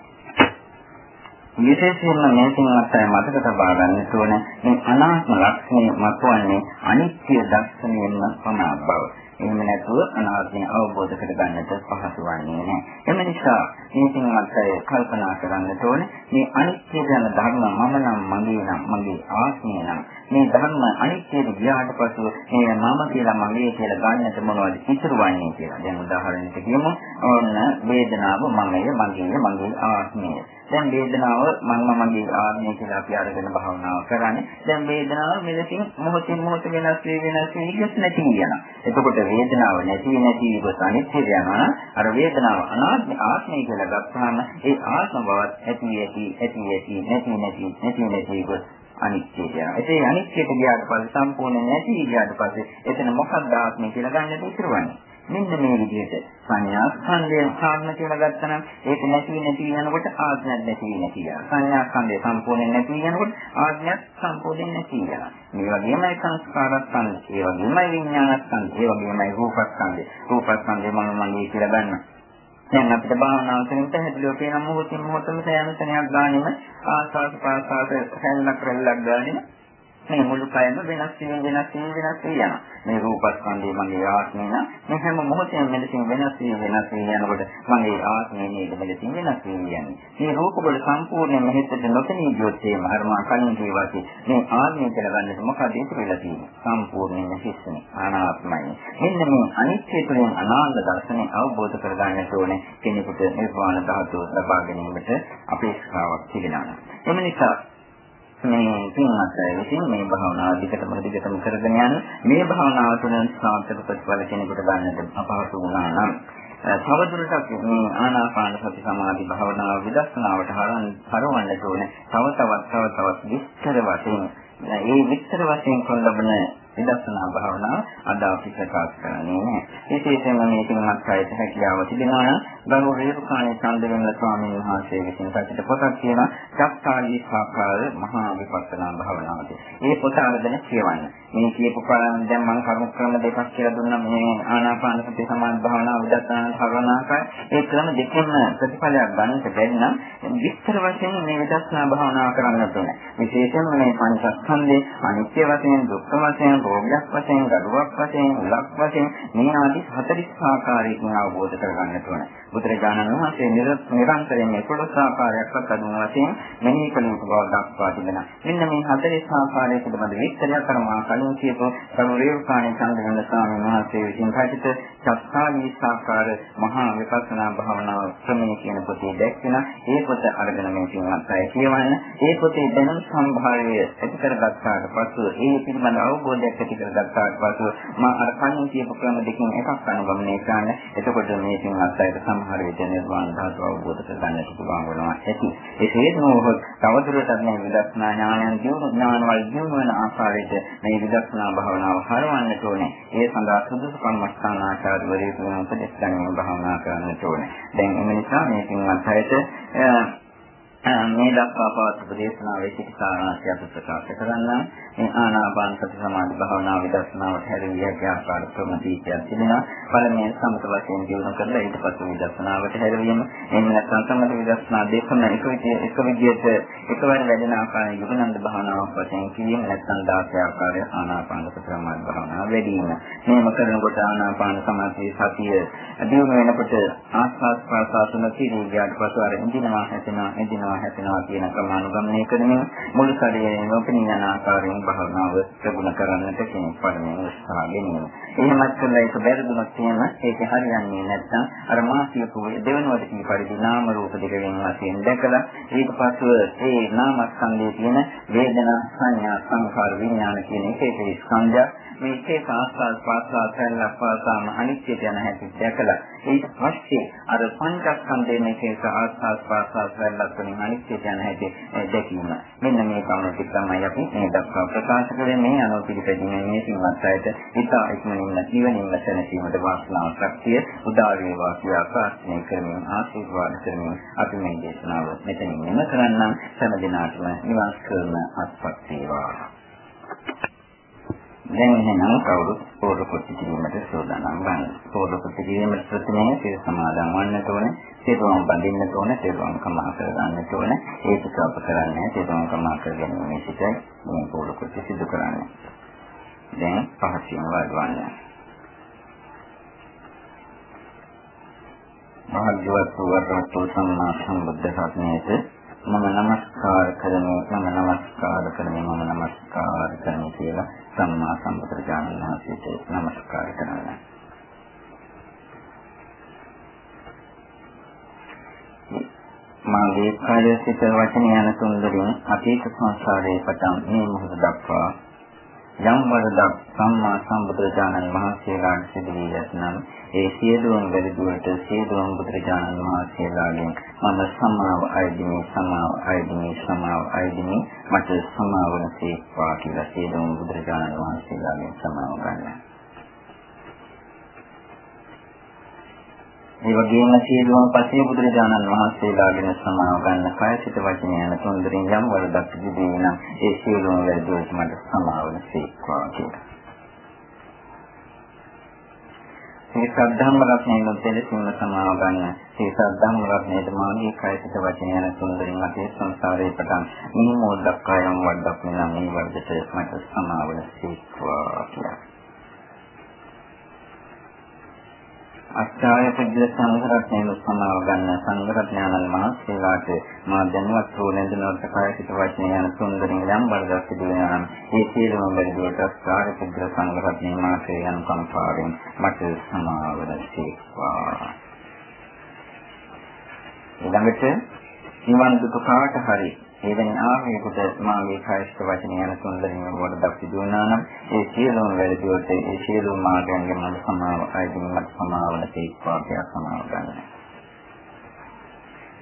විශේෂයෙන්ම මේ සිංහලයි මතක තබා ගන්න ඕන මේ අනාත්ම ලක්ෂණය මතුවන්නේ අනිත්‍ය දර්ශනයෙන්ම පමණක් බව. එහෙම නැතුව අනාත්මය අවබෝධ කරගන්නට පහසු වන්නේ නැහැ. එම නිසා මේ සිංහලයි කල්පනා කරන්නට ඕනේ මේ අනිත්‍ය යන ධර්ම මම නම් මගේ නම් මගේ ආත්මය නම් මේ ධර්ම අනිත්‍යයට ගියාට පසු මේ මම කියලා මගේ කියලා ගන්නට මොනවද ඉතුරු වන්නේ කියලා. දැන් උදාහරණයක් කියමු. ඔන්න වේදනාව මමය, මගේ, මගේ ආත්මය. දැන් වේදනාව මම මගේ ආත්මය කියලා අපි අරගෙන භාවනාව කරන්නේ. දැන් වේදනාව මෙලෙසින් මොහොතින් මොහොත වෙනස් වී වෙනස් වී ඉස්සෙත් නැති යනවා. එතකොට වේදනාව නැති නැති ඉවස අනිත්‍ය යනවා. අර වේදනාව අනාත්ම ආත්මය කියලා ගත්තාම ඒ ආත්ම බවත් ඇති ඇති ඇති ඇති නැති නැති නැති නැති ඉවස අනිත්‍ය කියනවා. ඒ අනිත්‍යට ගියාට පස්සේ සම්පූර්ණ නැති ගියාට පස්සේ එතන මොකක්ද ආත්මය කියලා ගන්නට ඉතුරුවන්නේ. මෙන්න මේ විදිහට සංඥා ස්කන්ධය සාධන කියලා ගත්තනම් ඒක නැති නැති යනකොට ආඥාවක් නැති නැති යනවා. සංඥා ස්කන්ධය සම්පූර්ණයෙන් නැති යනකොට ආඥාවක් සම්පූර්ණයෙන් නැති යනවා. මේ වගේමයි සංස්කාර ස්කන්ධය, ඒ වගේමයි විඥාන ස්කන්ධය, ඒ වගේමයි රූප ස්කන්ධය. රූප ස්කන්ධය මම මගේ කියලා ගන්නවා. දැන් අපිට භාවනාව කරන පැහැදිලිව පේන මොහොතින් මොහොතම සෑම තැනක් ගානෙම ආස්වාද ප්‍රාසාද හැල්ලක් රැල්ලක් ගානෙම මේ මුළු කයම වෙනස් වීම වෙනස් වීම වෙනස් වී යනවා. මේ රූපස්කන්ධය මගේ ආත්මය නම් මේ හැම මොහොතේම මෙලෙසින් වෙනස් වී වෙනස් වී යනකොට මගේ ආත්මය නේද මෙලෙසින් වෙනස් වී යන්නේ. මේ රූප වල සම්පූර්ණයෙන්ම හිතට නොතෙනී ගියොත් ඒ මහර්මා කලින් කියවාසි මේ ආත්මය කියලා ගන්නට මොකද ඒක වෙලා තියෙන්නේ? සම්පූර්ණයෙන්ම හිස්සනේ අනාත්මයි. මෙන්න මේ අනිත්‍ය තුළින් අනාත්ම දර්ශනය අවබෝධ කරගන්නට ඕනේ කෙනෙකුට නිර්වාණ ධාතුව ලබා ගැනීමට අපේක්ෂාවක් තිබෙනවා. එම නිසා මේ පින්වත් අය විසින් මේ භාවනාව දිගටම දිගටම කරගෙන යන මේ භාවනාව තුළින් සාර්ථක ප්‍රතිඵල කෙනෙකුට ගන්නට අපහසු වුණා නම් තවදුරටත් මේ ආනාපාන සති සමාධි භාවනාව විදර්ශනාවට හරවන්න හරවන්නට ඕනේ. තව තවත් තව තවත් විස්තර වශයෙන් ඒ විස්තර වශයෙන් කොන් ලබන විදර්ශනා භාවනාව අද අපි ප්‍රකාශ කරන්නේ නැහැ. විශේෂයෙන්ම මේ තුන්වත් කායයට හැකියාව තිබෙනවා නම් ගරු රේරුකාණේ චන්දවිමල ස්වාමීන් වහන්සේ විසින් රචිත පොතක් තියෙනවා චක්කාලී සාකාර මහා විපස්සනා භාවනාවද. මේ පොත අරගෙන කියවන්න. මේ කියපු කාරණා දැන් මම කර්ම ක්‍රම දෙකක් කියලා දුන්නා මේ ආනාපාන සති සමාධි භාවනාව විදර්ශනා භාවනාවයි. ඒ ක්‍රම දෙකෙන්ම ප්‍රතිඵලයක් ගන්නට බැරි නම් විස්තර වශයෙන් මේ විදර්ශනා භාවනාව කරන්න ඕනේ. විශේෂයෙන්ම මේ පංචස්කන්ධේ අනිත්‍ය වශයෙන් දුක්ඛ වශයෙන් රෝගයක් වශයෙන්, ගඩුවක් වශයෙන්, උලක් වශයෙන් මේ ආදී 40 ආකාරයකින් අවබෝධ කරගන්නට ඕන. බුදුරජාණන් වහන්සේ නිරන්තරයෙන් 11 ආකාරයක්වත් අදුම වශයෙන් මෙහි කළ යුතු බව දක්වා තිබෙනවා. මෙන්න මේ 40 ආකාරය පිළිබඳ විස්තරයක් කරනවා කලින් කියපු කරුණේකාණේ චන්දනන්ද ස්වාමීන් වහන්සේ විසින් රචිත චත්තාලී සාකාර මහා විපස්සනා භාවනාව ක්‍රමයේ කියන පොතේ දැක්වෙන ඒ පොත අරගෙන මේ පින්වත් අය කියවන්න. ඒ පොතේ දැනුම් සම්භාරය ඇති කරගත්තාට පසු ඒ පිළිබඳ අවබෝධයක් ඇති කරගත්තාට පසු මා අර කලින් කියපු ක්‍රම දෙකෙන් එකක් අනුගමනය කරන්න. එතකොට මේ පින්වත් අයට සමහර විට නිර්වාණ ධාතුව අවබෝධ කරගන්නට පුළුවන් වෙනවා ඇති. ඒකේ නෝහොත් තවදුරටත් මේ විදර්ශනා ඥානයන් දියුණු ඥානවල දියුණු වෙන ආකාරයට මේ විදර්ශනා භාවනාව හරවන්නට ඕනේ. ඒ සඳහා සුදුසු කර්මස්ථාන ආචාර්යවරයෙකු උපදෙස් ගන්න භාවනා කරන්නට ඕනේ. දැන් එම නිසා මේ පින්වත් අයට මේ දක්වා පවත්වපු දේශනාවේ සිට සාරාංශය අප ප්‍රකාශ කරන්න මේ ආනාපාන සති සමාධි භාවනාව විදර්ශනාවට හැරෙන්නේ යකි ආකාර ක්‍රම දීපයක් තිබෙනවා. පළමුවෙන් සමත වශයෙන් දියුණු කරලා ඊට පස්සේ විදර්ශනාවට හැරවීම. එහෙම නැත්නම් සමත විදර්ශනා දෙකම එක විදිහට එක විදිහට එකවර වැඩෙන ආකාරයේ යුගනන්ද භාවනාවක් වශයෙන් කියීම නැත්නම් 16 ආකාරය ආනාපාන සති සමාධි භාවනාව වැඩි වීම මේම කරනකොට ආනාපාන සමාධි සතිය දියුණු වෙනකොට ආස්වාස් ප්‍රාසාසන තීරියට පසු අර ඉඳිනවා හැදෙනවා ඉඳිනවා වෙනවා හැපෙනවා කියන ක්‍රමානුගමනය කරමින් මුළු ශරීරයෙන් නොපෙනී යන ආකාරයෙන් භාවනාව ප්‍රගුණ කරන්නට කෙනෙක් පළමුවෙන් උත්සාහ ගැනීම. එහෙමත් කළා ඒක බැරිදුනොත් එහෙම ඒක හරියන්නේ නැත්නම් අර මා කියපු දෙවෙනුවට කී පරිදි නාම රූප දෙක වෙන වශයෙන් දැකලා ඊට පස්ව ඒ නාමස්කන්ධයේ තියෙන වේදනා සංඥා සංඛාර විඥාන කියන එකේ ස්කන්ධය මේකේ සාස්ත්‍රාස් පාස්වාසයන් ලක්වාසාම අනිත්‍යයට යන හැටි දැකලා ඊට පස්සේ අර පංචස්කන්ධයේ මේකේ සාස්ත්‍රාස් පාස්වාසයන් ලක්වන අනිත්‍යයට යන හැටි දැකීම. මෙන්න මේ කරුණු තමයි අපි මේ දක්වා ප්‍රකාශ කරන්නේ. මේ අනුව පිළිපැදීමේ මේ සින්වත් අයට ඉතා ඉක්මනින්ම ජීවනින්ම සැනසීමට වාසනාව ශක්තිය උදා වේවා කියලා ප්‍රාර්ථනා කරමින් ආශිර්වාද කරමින් අපි මේ දේශනාව මෙතනින් නිම කරන්නම්. හැම දිනාටම නිවන් කරන අත්පත් වේවා. දැන් එහෙනම් කවුරුත් පොරොත්තු කිරීමට සූදානම් වන්න. පොරොත්තු කිරීමට ප්‍රථමයෙන් සිය සමාදන් වන්නට ඕන, සියතුම් බඳින්නට ඕන, සියතුම් කමා කර ගන්නට ඕන. ඒක සප කරන්නේ සියතුම් කමා කර ගැනීමේ සිට මේ පොරොත්තු සිදු කරන්නේ. දැන් පහසියම වඩවන්න. මහත්වත් වූ සම්මා සම්බුද්ධ ශාසනයට මම নমස්කාර කරමි. මම নমස්කාර කරමි. මම নমස්කාර කරමි කියලා සම්මා සම්බුදුරජාණන් වහන්සේට নমස්කාර කරනවා. මාගේ කාය සිත වචන යන තුන්දරින් අතීත සංසාරයේ පටන් මේ මොහොත දක්වා යම් වරදක් සම්මා සම්බුදුරජාණන් වහන්සේලාට සිදු වී ඇතනම් ඒ සියලුම වැරදුවට සියලුම බුදුරජාණන් වහන්සේලාගෙන් මම සමාව අයදිමි සමාව අයදිමි සමාව අයදිමි. මට සමාවන සීක්වා කියලා සියලුම බුදුරජාණන් වහන්සේලාගෙන් සමාව ගන්නවා ඒ වගේම සියලුම පසේ බුදුරජාණන් වහන්සේලාගෙන සමාව ගන්න කය සිත වචන යන තුන්දරින් යම් වරදක් සිදුවේ නම් ඒ සියලුම වැරදිවලට මට සමාවන සීක්වා කියලා. මේ සද්ධම්ම රත්නයෙන් දෙලසින්ම සමාව ගන්න. මේ සද්ධම්ම රත්නයේද මාගේ කය සිත වචන යන තුන්දරින් අපේ සංසාරේ පටන් මේ මොහොතක් ආයම් වඩක් වෙනා මේ වර්ධයට මට සමාවන සීක්වා කියලා. අෂ්ටාය පුද්ගල සංඝරත්නයම සමාව ගන්න සංඝරත්නයන්න් මහත්සේලාට මා දැනුවත් වූ නැඳනවට කාය සිත වචන යන තුන්දරින් යම් බඩක් සිදුවෙනවා නම් ඒ සියලුම බැරිදුවට අෂ්ටාය පුද්ගල සංඝරත්නය මාසේ යන කම්පාවෙන් මට සමාව දැක්වා ඊළඟට නිවන් දුක කාට හරි එවැනි ආමයකට මාගේ කායික වචන යන තුන්දරින් වඩක් සිදුවනා නම් ඒ සියලුම වැරදි වලට ඒ සියලුම මාර්ගයන්ගෙන් මම සමාව අයිතිමත් සමාවන තේක්වා කියලා සමාව ගන්නවා.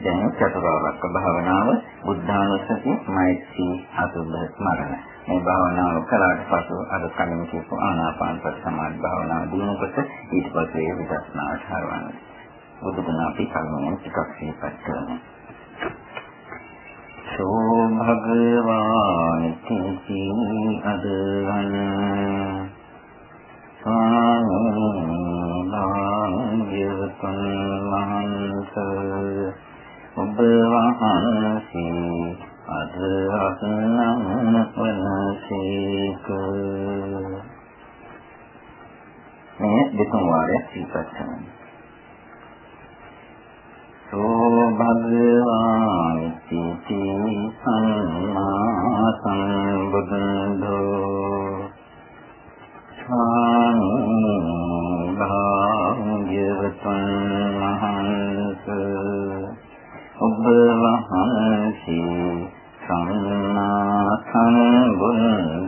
දැන් චතුරාර්යක භාවනාව බුද්ධානුස්සති මෛත්‍රී අසුබ ස්මරණ. මේ භාවනාව කළාට පසු අර කලින් කියපු ආනාපාන සති සමාධි භාවනාව දිනුකොට ඊට පස්සේ විදර්ශනාවට හරවන්නේ බුදුගුණ අපි කලින් ටිකක් සිහිපත් කරනවා සෝ භගවාති අදවන සාමභාග්‍යවතුන් මහන්ස ඔබ වහන්සේ අද අසනම් වනසේක මේ දෙතුන් වාරයක් සිහිපත් කරනවා සෝ භගවාති සම්මා සම්බුද්ධෝ ස්වාමී භාග්‍යවතුන් මහන්ස ඔබ වහන්සේ සම්මා සම්බුද්ධනම්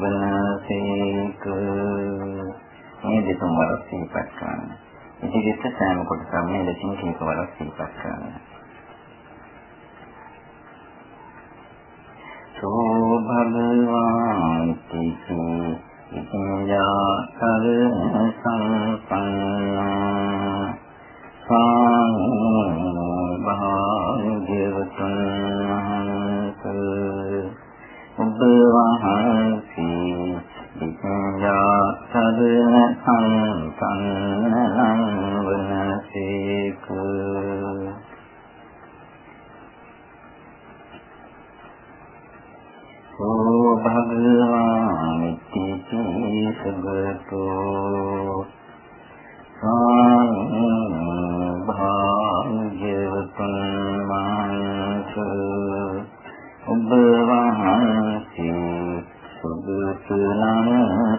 වනසේක මේ දෙතුන් වරක් සිහිපත් කරන්න ඉදිරියට සෑම කොටසක්ම ලෙසින් කීපවරක් සිහිපත් කරනවා. සෝ භගවාන්ති ඉතිඤ්ඤා කරණ සම්පන්නා සාමෝ භාග්‍යවතුන් වහන්සේ ඔබ වහන්සේ විඤ්ඤා සදන සංසන්නං වනසේක ඕ භගවානිති සුගතෝ භාග්‍යවතුන් මානස ඔබ වහන්සේ සුනං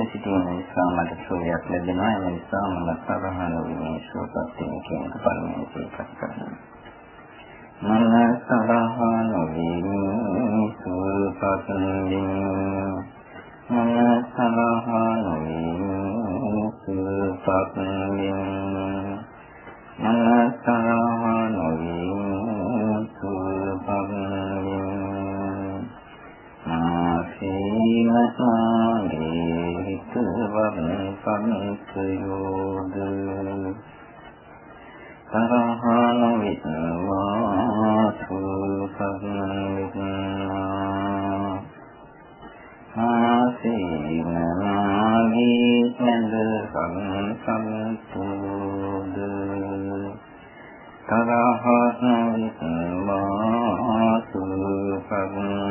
තරහ නොගෙන සිටීම නිසා මට සෝයක් ලැබෙනවා. ඒ නිසා මම තරහ නොවීමේ සෝපත් වෙන කියන පරිමේ සිතක් කරනවා. මම තරහ නොවීමේ සෝපත් වෙන මම තරහ නොවීමේ සෝපත් වෙන මම තරහ නොවීමේ මාසීනසාගේ හිතවරන සංසයෝද තරහන විත්වා සුසංවිත්වා ආසීනනාගේ සඳ සංසන්තුද තරහන විත්වා සුසංවිත්වා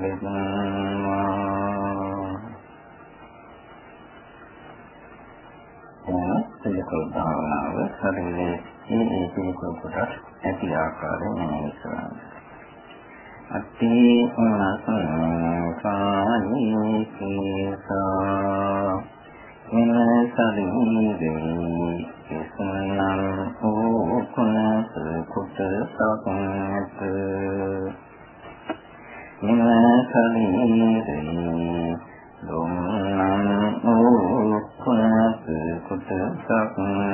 සම්සයෝද තරහන විපවා සුපං විතනා සියලුම සසසයෝ සුපං විතනා සුපං විතනා සුපං වෙනවා පිළිකුල් භාවනාව ශරීරයේ මේ ඒ පිළිකුල් කොටස් ඇති ආකාරයෙන් මෙහෙය කරන්න. අත්ති උනසංකානී කේසා මෙන ශරීරේ කෙසනම් ඕකුණස කුට සකන්ත මෙන ශරීරේ දුම්නම් ඕකුණස කුට සකන්ත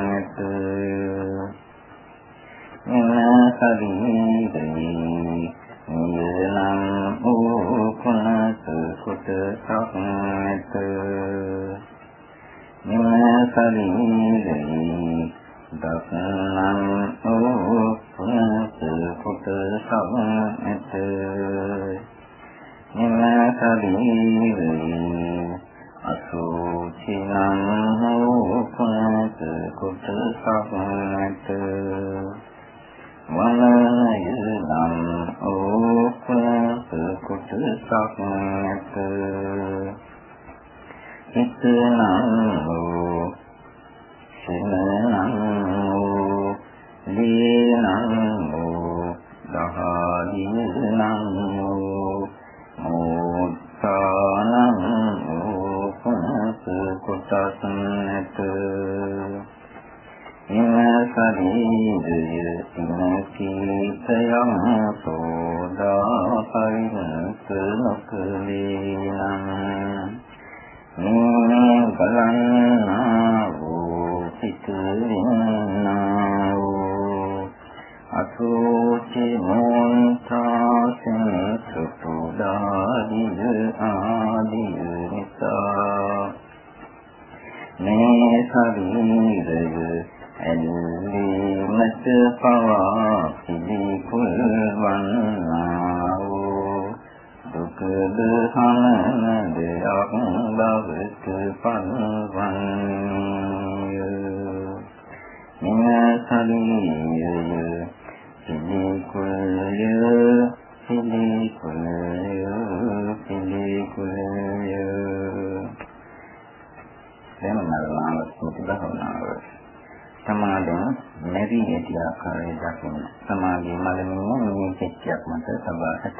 ආකාරය දක්වන සමාධිය මලමින් මේ පෙට්ටියක් මත සබාහට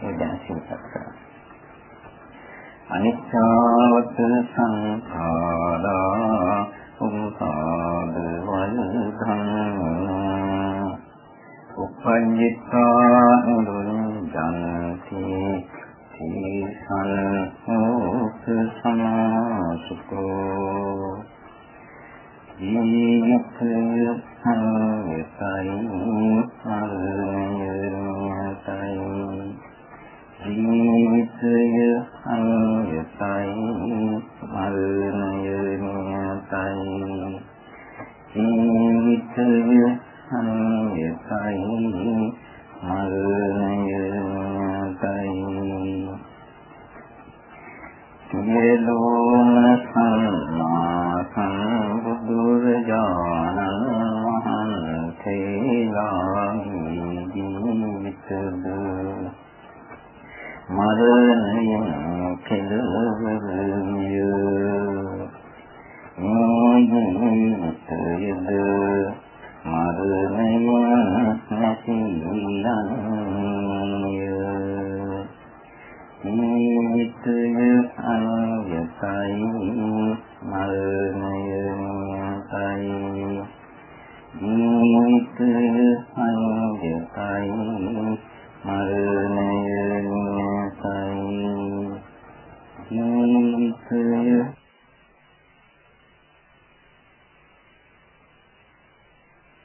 ඒ දැන සිහිපත් කරනවා අනිච්චවත සංඛාරා උපාද වන්තං උපඤ්ඤිතා නුරුංජන්ති තේසං හෝත සමාසුකෝ. ဒီယုတ် සංවිතයි